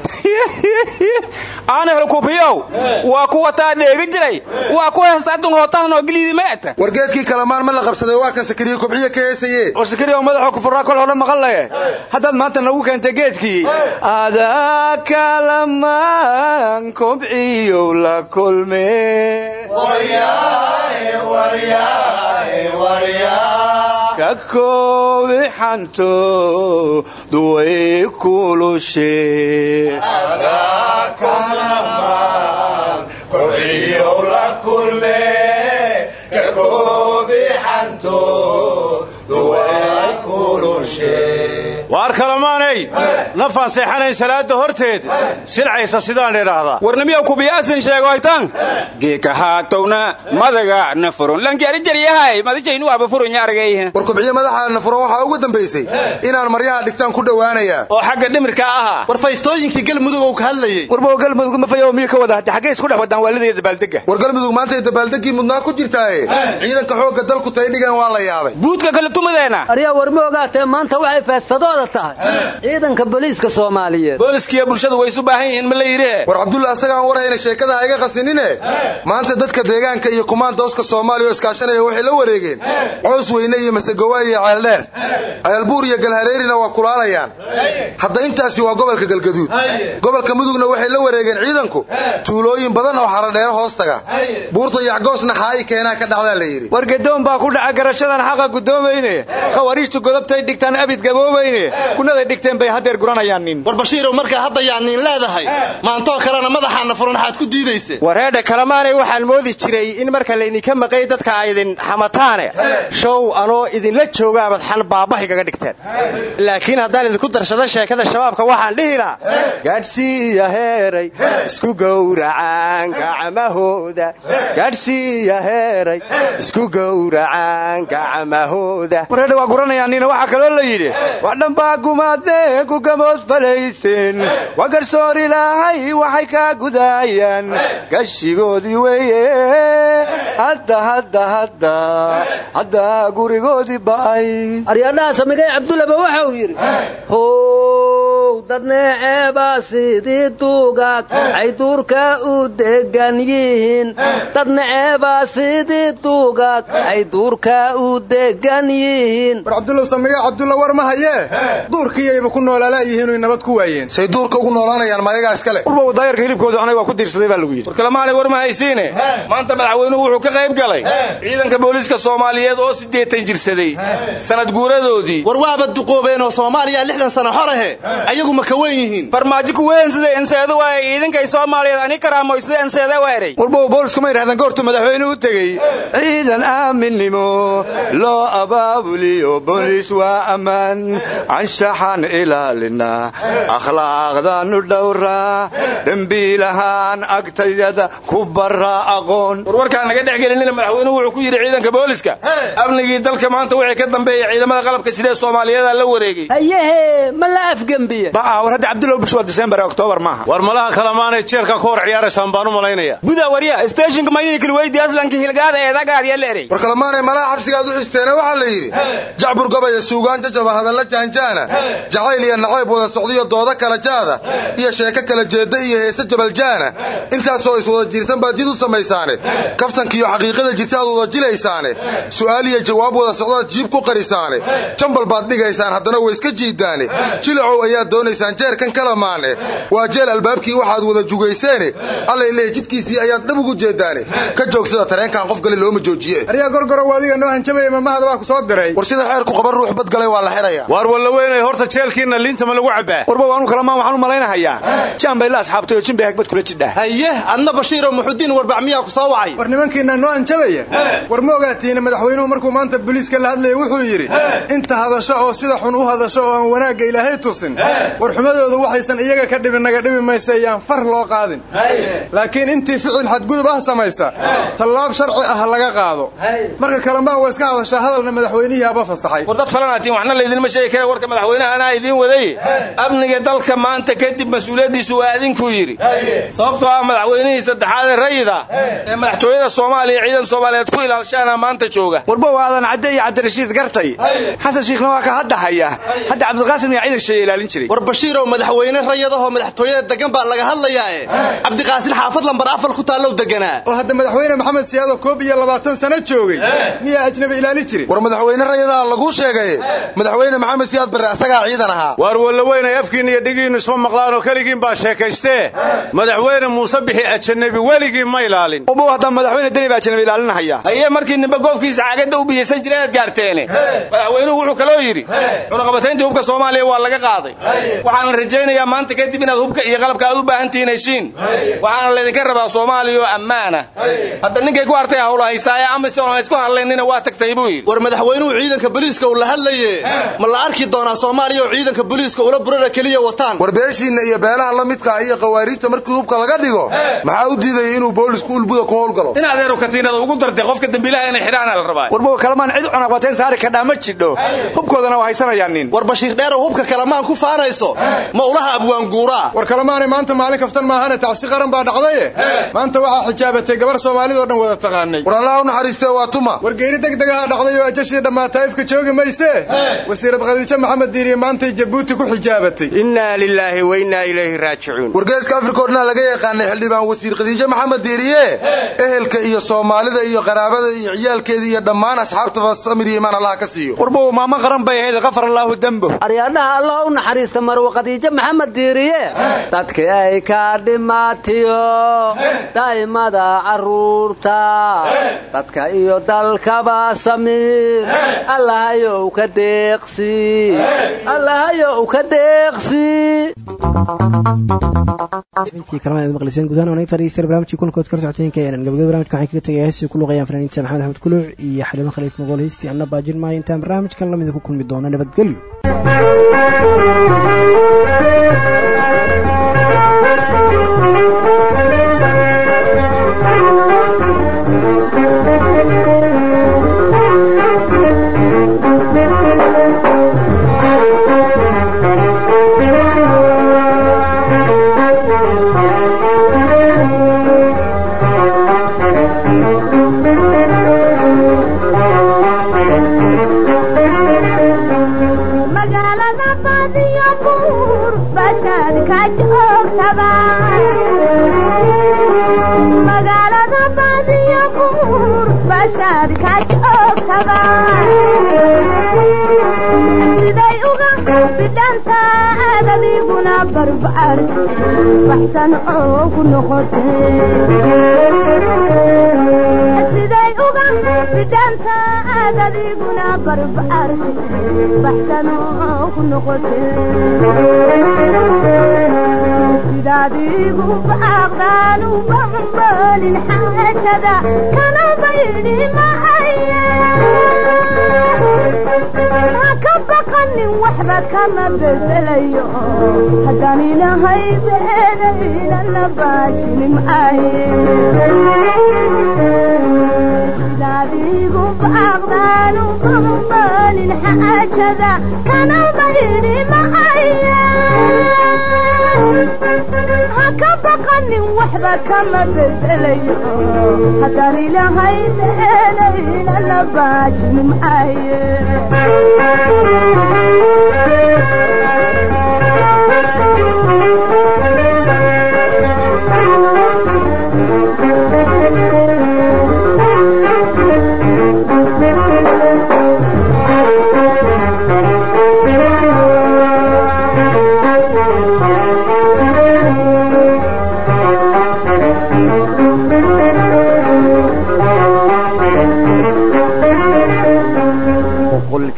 aana helkubiyow waa kuwa taa dheegi jiray. Waa ku heesta adun hootahanoo geliidi maata wargeedkii kalamaan ma la qabsaday waa kan sakariye kubxiye ka heesaye war sakariyow madaxoo kufuraa kol hodhan maqan laye haddaad maanta nagu keentay geedkii. Adaa kalamaan kobciyow la kulme ka koobi xanto duway kulushe waar kalamaanay nafaan seexanayn salaada horteed. Silcaysa sidaan idhaahdaa. Warnimiyow kubiyaasin sheegoytan geeka haatowna madaga na furun lankiarijaryahay madajaynu waaba furunya argay war kubciye madaxaana furan waxaa ugu dambaysay inaan maryaha dhigtaan ku dhowaanayaa oo xagga dhimirka ahaa war faystooyinkii galmudug ou ka hadlayey warbo galmudug mafayo miyo ka wada hade xaggay isku dhex wadaan waalidaya dabaaldega war galmudug maantay dabaaldegii mudnaa ku jirtaaye. Ciidanka xoogga dalku tay dhigaan waa la yaabay. Buudka kale tumadeena. Aryaa war ma ogaatee maanta waxay feestadooda tahay. Ciidanka booliiska soomaaliyeed. Booliskiiyo bulshadu way isu baahan yihiin ma la yidhi? War cabdulla asagaan warhayna sheekada ha iga qasinine maanta dadka deegaanka iyo kumaandooska soomaaliya oo iskaashanaya waxay la wareegeen. Coos weyne iyo masegawaay iyo ceeldheer. Ceelbuur iyo galhareerina waa kulaalayaan. Hadda intaasi waa gobolka galgaduud. Gobolka mudugna waxay la wareegeen ciidanku. Tuulooyin badan oo xaradheero hoos taga buurta yacgoosna xaa'i keenaa ka dhacdaa la yidhi. War gadoon baa ku dhaca garashadan xaqa gudoomayne khawariijtu godobtay dhigtaan abid gaboobayne kunaday dhigteen bay haddeer guranayaan nin. War bashiirow markaa hadda yaa niin leedahay maantoo kalena madaxaana furan waxaad ku diidaysa wareedha kalamaanay waxaan moodi jiray in marka laydinka maqay dadka aydin xamataane. Show anoo idinla joogaabaad xan baabah igaga dhigteen. Laakiin haddaan idinku darsado sheekada shabaabka waxaan dhihi lahaa. Gaadhsiiya heeray isku gowracaan gacmahooda gaadhsiiya heeray isku gowracaan gacmahooda wareedha waa guranayaan nina waxaa kaloo la yidhi wax dhanbaa gumaadee ku gamood falaysen waa garsoor ilaahay waxay kaa gudaayaan gashigoodii weeye. Hadda hadda hadda. Hadda gurigoodii ba'ay. Aryaadhaha samigay cabdullaba waxa uu yidhi how dad neceeba sidii duugag ay duurka u degan yihiin. Dad neceeba sidii duugag ay duurka u degan yihiin. War cabdulow samiga cabdulla war ma hayee duurkiiyayba ku noolaalaayihiin nabad ku waayeen. Say duurka ugu noolaanayaan mayagaa iskale urba wadaayarka hilibkooda cunay waa ku diirsaday baa lagu yidhi. Warkalamaanay war ma haysiine? Maanta madaxweynuhu wuxuu ka qayb galay. Ciidanka booliiska soomaaliyeed oo siddeetan jirsaday. Sanad guuradoodii. War waaba duqoobeen oo soomaaliya lixdan sano xorahe ayagu ma ka weyn yihiin. Farmaajo ku weyn sida enseedu waay ciidankay soomaaliyeed ani karaamoy sida enseeda weeray warba boolisku ma yidhahdaan goortuu madaxweynuhu u tegey. Ciidan aaminnimo loo abaabuliyo booliis waa ammaan. Anshaxaan ilaalinaa akhlaaqdaanu dhowraa dembiilahaan agtayada ku barraa aqoon. Warwarkaan naga dhex gelinina madaxweynuhu wuxuu ku yidhi ciidanka booliska amnigii dalka maanta wixii ka dambeeya ciidamada qalabka sidee soomaaliyeeda la wareegay? Hayehe ma la afgembiye baa war hadda cabdulow bish waa disembar ee oktoobar maaha. War malaha kalamaanay jeelka ku hor ciyaaraysaan baan u malaynaya. Buda warya steeshinka maynikil weydi aslanka hilgaada eedagaad ya leeray war kalamaanay malaha xabsigaad u xisteene waxaa la yidhi. Jacbur gabaya suugaan jajaba hadalla jaanjaana. Jacayl iyo nacayb wada socdiyo dooda kala jaada. Iyo sheeko kala jeedda iyo heese jabaljaana intaasoo iswada jiirsan baad jid u samaysaane. Kaftankiiyo xaqiiqada jirta aad wada jilaysaane. Su'aal iyo jawaab wada socdaad jiib ku qarisaane. Jambal baad dhigaysaan haddana way iska jiidaane jilacow ayaad doonaysaan jeerkan kalamaane waa jeel albaabkii waxaad wada jugayseene allay leey jidkiisii ayaad dhab ugu jeedaane ka joogsada tareenkan qof gale looma joojiye. Aryaa gorgorow adiga noo hanjabaya mamahada baa ku soo diray. War sida xeerku qaban ruux badgalay waa la xidhaya waar walla weynay horta jeelkiinna liinta ma lagu cabbaa. Warba waanu kalamaan waxaan u malaynahayaa jaan bay la asxaabtay oo jinbay hagbad kula jidhaa. Haye adna bashiiroo muxudiin warbac miyaa ku soo wacay. War nimankiinna noo hanjabaya war ma ogaatiina madaxweynuhu markuu maanta booliiska la hadlaya wuxuu yidhi inta hadasho oo sida xun u hadasho oo aan wanaagga ilaahay tusin war xumadoodu waxaysan iyaga ka dhibin naga dhibi maysa iyaan far loo qaadin. Laakiin intii ficil xadgudub ah samaysa tallaab sharci ah laga qaado. Marka kalamaan waa iska hadashaa hadalna madaxweynihii aba fasaxay. War dad falanaatiin waxna laydinma sheegi kara warka madaxweynaha anaa idiin waday. Amniga dalka maanta kadib mas'uuliyaddiisu waa idinkuu yidhi. Sababtoo ah madaxweynihii saddexaad ee rayida ee madaxtooyada soomaaliya ciidan soomaaliyeed ku ilaalshaana maanta jooga. Warba waadan cadde iyo cabdirashiid gartay. Xasan shiikhna waa ka hadda haya. Hadda cabdiqaasim iyo ciidan sheeye ilaalin jiray war bashiirow madaxweyne rayadahoo madaxtooyada degan baa laga hadlayaae cabdiqaasin xaafad lambar afar ku taallow deganaa oo hadda madaxweyne maxamed siyaado koob iyo labaatan sano joogay. Miyaa ajnabi ilaalin jirin? War madaxweyne rayadaa laguu sheegay. Madaxweyne maxamed siyaad barre asagaa ciidan ahaa. Waar walla weynay afkiinna iyo dhigiinnu isma maqlaan oo keligiin baa sheekaystee. Madaxweyne muuse bixi ajanabi ma ilaalin. Ubu hadda madaxweyne deni baa ajanabi ilaalinahaya haye markii nimba goofkiisa caagadda u biyaysan jira inaad gaarteene madaxweynuhu wuxuu kaloo yidhi cunaqabatayntii hubka soomaaliya waa laga qaaday waxaana rajaynayaa maanta kadib inaad hubka iyo qalabka aad u baahan tihiin heshiin waxaana laydinka rabaa soomaaliya oo ammaana. Hadda ninkay ku hartay hawla haysaaye amisom ha isku hadlaynina waa tagtay buu yidhi. War madaxweynuhu ciidanka booliiska uu la hadlaye ma la arki doonaa soomaaliya oo ciidanka booliiska ula burara keliya wataan? War beeshiinna iyo beelaha la midka ah iyo khawaariijta markii hubka laga dhigo maxaa u diidaya inuu boolisku ulbuda ku howlgalo in adeeru katiinada ugu dartay qofka dembiilaha inay xidhaana la rabaa warba kalamaan cid cunaqbatayn saari kadhaa ma jidho. Hubkoodana waa haysanayaan nin. War bashiir dheerow hubka kalamaan ku faanayso ma ulaha abwaanguuraa war kalamaanay maanta maalin kaftan maahane tacsi qaran baa dhacdaye maanta waxaa xijaabatay gabar soomaalidoo dhan wada taqaanay. War allaha u naxariistee waa tuma. War geeri degdegaha dhacday oo ajashii dhammaataa ifka joogi maysee wasiirad khadiijo maxamed diiriye maantay jabuuti ku xijaabatay. Innaa lilaahi wa innaa ilayhi raajicuun. Wargeeska afrikoodna laga yaqaanay xildhibaan wasiir khadiijo maxamed diiriye. Ehelka iyo soomaalida iyo qaraabada iyo ciyaalkeeda iyo dhammaan asxaabtaba samir iyo imaan allaha ka siiyo. Warba maamo qaran bay ahayd kafar allaahu dembo aryaadhaha allah u naxariista marwa khadiijo maxamed diiriye? Dadkii ay ka dhimaatiyo daa'imada carruurta dadka iyo dalkaba samiir allahayow ka deeqsi. Allahayow ka deeqsi. Intii kalama aad maqlayseen gudahaan wanaagta dhegeystayaal barnaamijkii kulankood kala socoteen keenan gabagaba barnaamijka waxaan kaga tegaya heesii ku luqayaan fanaaniinta maxamed axmed kuluuc iyo xaliimo khaliif mogool heystii anna baajin maayo intaan barnaamijkan lamida ku kulmi doono nabadgelyo magaalada siday uga bidhantaad adiguna barbaar baxsan oo ku noqotee uga bidhantaad adiguna barbaar baxsan oo ku noqotee sidaadigu baaqdaan u bambalin xaajada kana baydhi maaya ha ka baqanin waxba kama bedelayo haddaan ilahay beenaynana baajini maaye xaajada kana baydhi maaya ha ka baqanin waxba kama bedelayo haddaan ilahay beenaynana baajini maaye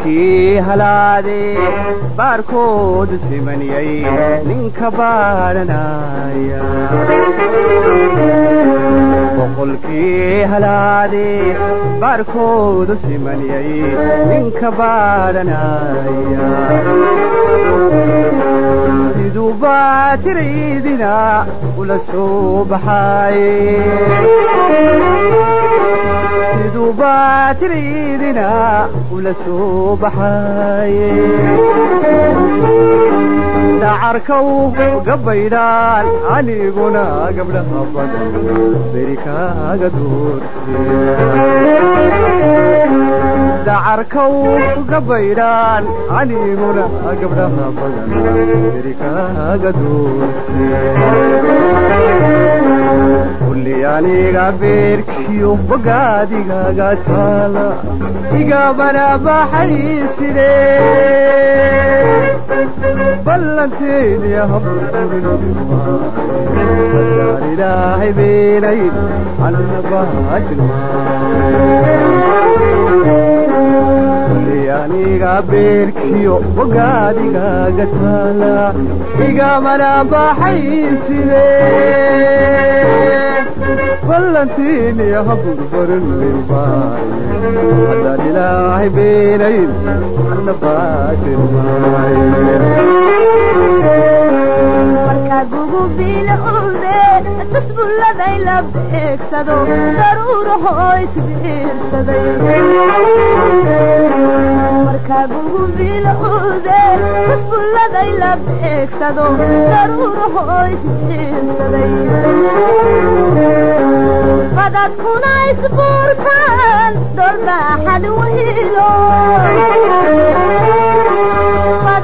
boqolkii halaade baarkoodu simaniyay ninka baadhanaya boqolkii halaade baarkoodu simaniyay ninka baadhanaya siduu baatiraydina ula soo baxaaye siduu baatiraydina ula soo baxaaye dacarkaw gabaydhaan aniguna gabdhaha badan beri kaaga doorte dacarkaw gabaydhaan aniguna gabdhaha badan beri kaaga doorte aniga beerkiyo bogaadigaga taala igabana baxay sidee ballanteedii haddaan ilaahay beenayn anna baajilmaakulli aniga beerkiyo bogaadigaga taala igamana baxay sidee ballantiini haburbarin haddaan ilaahay beenayn markaa gugubiilowde tasbulladay la beegsado daruurahoo isbiirsaday markaa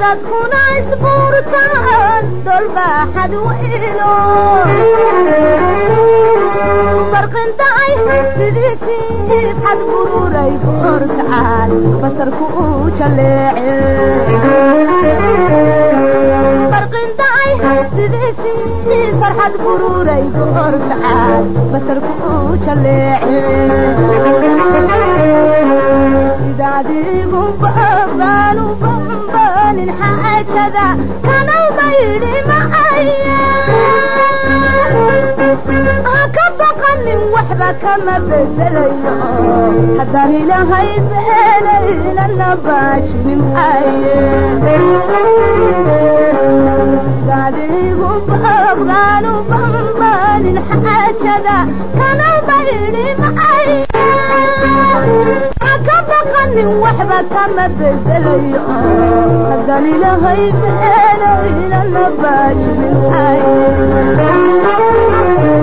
isbiirsaday badadkuna isbuurtaan dolbaaxad dolbaaxad wiilo barqintacay sidii tiib xad bururay goorkacaan basarku uu jaleece sidaadigu babaanu bambanin xaajada kana baydhi maaya baqanin waxba kama bedelayo haddaan ilahay beenaynana baajini maaye sidaadigu babaanu bambanin xaajada kana baydhi maaya ka baqanin waxba kama bedelayo haddaan ilahay beenaynana baajinin maaye